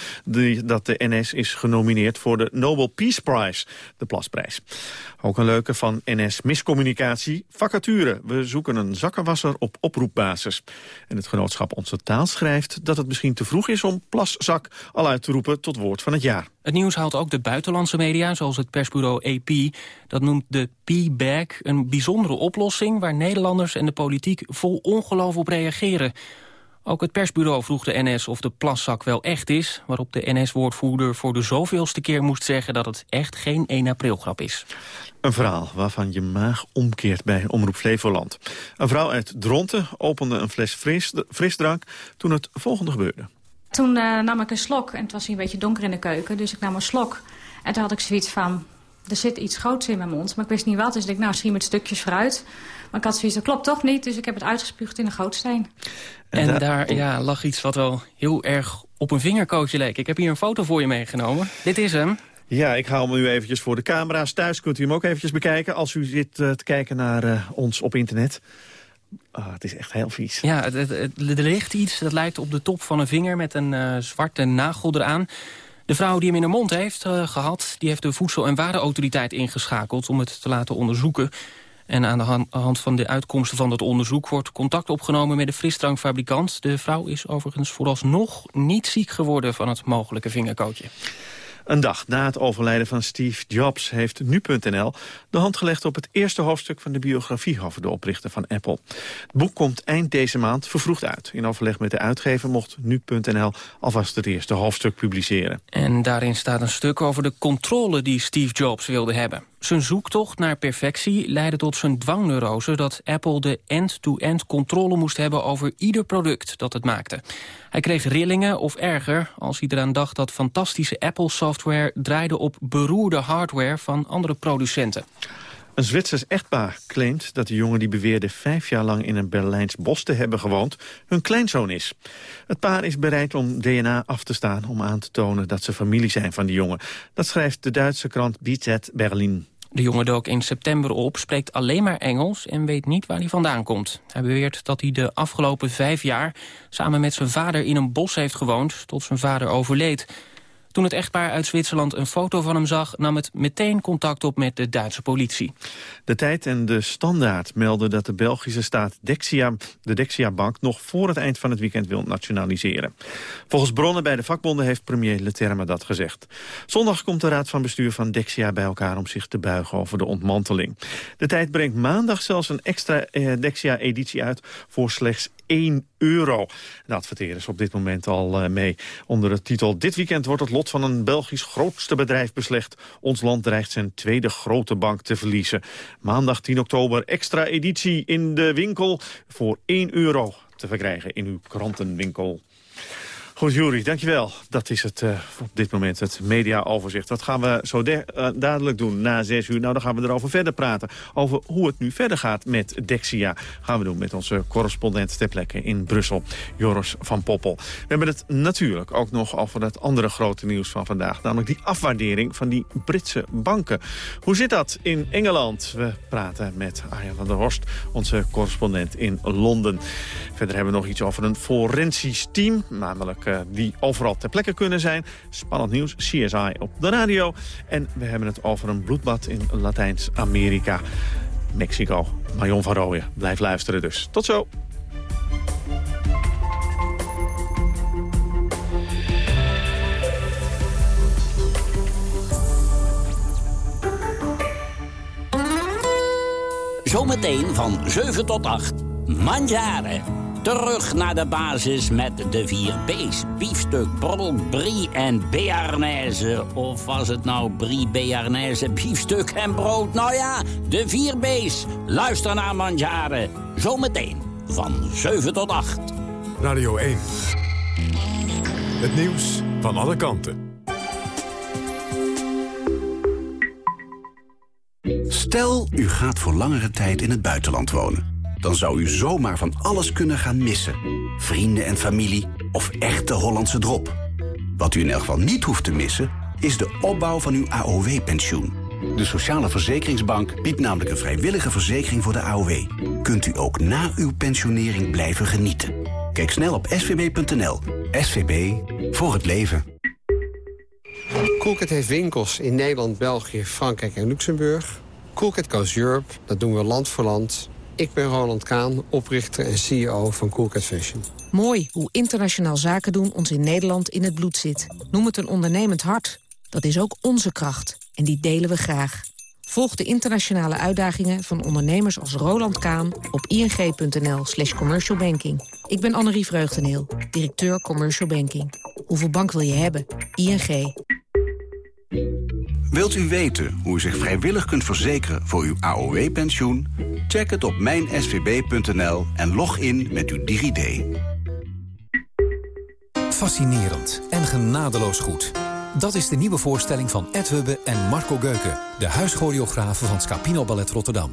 dat de NS is genomineerd voor de Nobel Peace Prize, de plasprijs. Ook een leuke van NS Miscommunicatie, vacature. We zoeken een zakkenwasser op En het genootschap Onze Taal schrijft dat het misschien te vroeg is om plaszak al uit te roepen tot woord van het jaar. Het nieuws haalt ook de buitenlandse media, zoals het persbureau AP. Dat noemt de P-bag een bijzondere oplossing... waar Nederlanders en de politiek vol ongeloof op reageren. Ook het persbureau vroeg de NS of de plaszak wel echt is... waarop de NS-woordvoerder voor de zoveelste keer moest zeggen... dat het echt geen 1 april grap is. Een verhaal waarvan je maag omkeert bij Omroep Flevoland. Een vrouw uit Dronten opende een fles fris, frisdrank toen het volgende gebeurde. Toen uh, nam ik een slok en het was hier een beetje donker in de keuken. Dus ik nam een slok en toen had ik zoiets van... er zit iets groots in mijn mond, maar ik wist niet wat. Dus ik dacht, nou, misschien met stukjes fruit. Maar ik had zoiets, dat klopt toch niet. Dus ik heb het uitgespuugd in een gootsteen. En, en daar ja, lag iets wat wel heel erg op een vingerkootje leek. Ik heb hier een foto voor je meegenomen. Dit is hem. Ja, ik hou hem nu eventjes voor de camera's. Thuis kunt u hem ook eventjes bekijken als u zit uh, te kijken naar uh, ons op internet. Oh, het is echt heel vies. Ja, het, het, het, er ligt iets dat lijkt op de top van een vinger met een uh, zwarte nagel eraan. De vrouw die hem in haar mond heeft uh, gehad... die heeft de Voedsel- en Warenautoriteit ingeschakeld om het te laten onderzoeken. En aan de hand van de uitkomsten van dat onderzoek... wordt contact opgenomen met de frisdrankfabrikant. De vrouw is overigens vooralsnog niet ziek geworden van het mogelijke vingerkootje. Een dag na het overlijden van Steve Jobs heeft nu.nl de hand gelegd op het eerste hoofdstuk van de biografie over de oprichter van Apple. Het boek komt eind deze maand vervroegd uit. In overleg met de uitgever mocht nu.nl alvast het eerste hoofdstuk publiceren. En daarin staat een stuk over de controle die Steve Jobs wilde hebben. Zijn zoektocht naar perfectie leidde tot zijn dwangneurose... dat Apple de end-to-end -end controle moest hebben over ieder product dat het maakte. Hij kreeg rillingen of erger als hij eraan dacht dat fantastische Apple-software... draaide op beroerde hardware van andere producenten. Een Zwitsers echtpaar claimt dat de jongen die beweerde vijf jaar lang in een Berlijns bos te hebben gewoond, hun kleinzoon is. Het paar is bereid om DNA af te staan om aan te tonen dat ze familie zijn van die jongen. Dat schrijft de Duitse krant BZ Berlin. De jongen dook in september op, spreekt alleen maar Engels en weet niet waar hij vandaan komt. Hij beweert dat hij de afgelopen vijf jaar samen met zijn vader in een bos heeft gewoond tot zijn vader overleed. Toen het echtpaar uit Zwitserland een foto van hem zag... nam het meteen contact op met de Duitse politie. De Tijd en de Standaard melden dat de Belgische staat Dexia, de Dexia-bank... nog voor het eind van het weekend wil nationaliseren. Volgens bronnen bij de vakbonden heeft premier Leterme dat gezegd. Zondag komt de raad van bestuur van Dexia bij elkaar... om zich te buigen over de ontmanteling. De Tijd brengt maandag zelfs een extra eh, Dexia-editie uit... voor slechts 1 euro. De adverteren is op dit moment al uh, mee onder de titel... Dit weekend wordt het lot van een Belgisch grootste bedrijf beslecht. Ons land dreigt zijn tweede grote bank te verliezen. Maandag 10 oktober extra editie in de winkel voor 1 euro te verkrijgen in uw krantenwinkel. Goed, Jury, dankjewel. Dat is het uh, op dit moment, het mediaoverzicht. Wat gaan we zo uh, dadelijk doen na zes uur? Nou, dan gaan we erover verder praten. Over hoe het nu verder gaat met Dexia. Gaan we doen met onze correspondent ter plekke in Brussel, Joris van Poppel. We hebben het natuurlijk ook nog over dat andere grote nieuws van vandaag. Namelijk die afwaardering van die Britse banken. Hoe zit dat in Engeland? We praten met Arjan van der Horst, onze correspondent in Londen. Verder hebben we nog iets over een forensisch team, namelijk uh, die overal ter plekke kunnen zijn. Spannend nieuws, CSI op de radio. En we hebben het over een bloedbad in Latijns-Amerika. Mexico. Marion van Rooyen. Blijf luisteren dus. Tot zo. Zometeen van 7 tot 8. Mandjaren. Terug naar de basis met de vier B's. Biefstuk, brood, brie en bearnaise. Of was het nou brie, bearnaise, biefstuk en brood? Nou ja, de vier B's. Luister naar Mandjaren. Zometeen van 7 tot 8. Radio 1. Het nieuws van alle kanten. Stel, u gaat voor langere tijd in het buitenland wonen. Dan zou u zomaar van alles kunnen gaan missen. Vrienden en familie of echte Hollandse drop. Wat u in elk geval niet hoeft te missen, is de opbouw van uw AOW-pensioen. De Sociale Verzekeringsbank biedt namelijk een vrijwillige verzekering voor de AOW. Kunt u ook na uw pensionering blijven genieten. Kijk snel op svb.nl. SVB, voor het leven. Coolcat heeft winkels in Nederland, België, Frankrijk en Luxemburg. Coolcat Goes Europe, dat doen we land voor land. Ik ben Roland Kaan, oprichter en CEO van Coolcat Fashion. Mooi hoe internationaal zaken doen ons in Nederland in het bloed zit. Noem het een ondernemend hart. Dat is ook onze kracht. En die delen we graag. Volg de internationale uitdagingen van ondernemers als Roland Kaan... op ing.nl slash commercialbanking. Ik ben Annerie Vreugdeneel, directeur Commercial Banking. Hoeveel bank wil je hebben? ING. Wilt u weten hoe u zich vrijwillig kunt verzekeren voor uw AOW-pensioen? Check het op mijnsvb.nl en log in met uw DigiD. Fascinerend en genadeloos goed. Dat is de nieuwe voorstelling van Ed Hubbe en Marco Geuken... de huischoreografen van Scapino Ballet Rotterdam.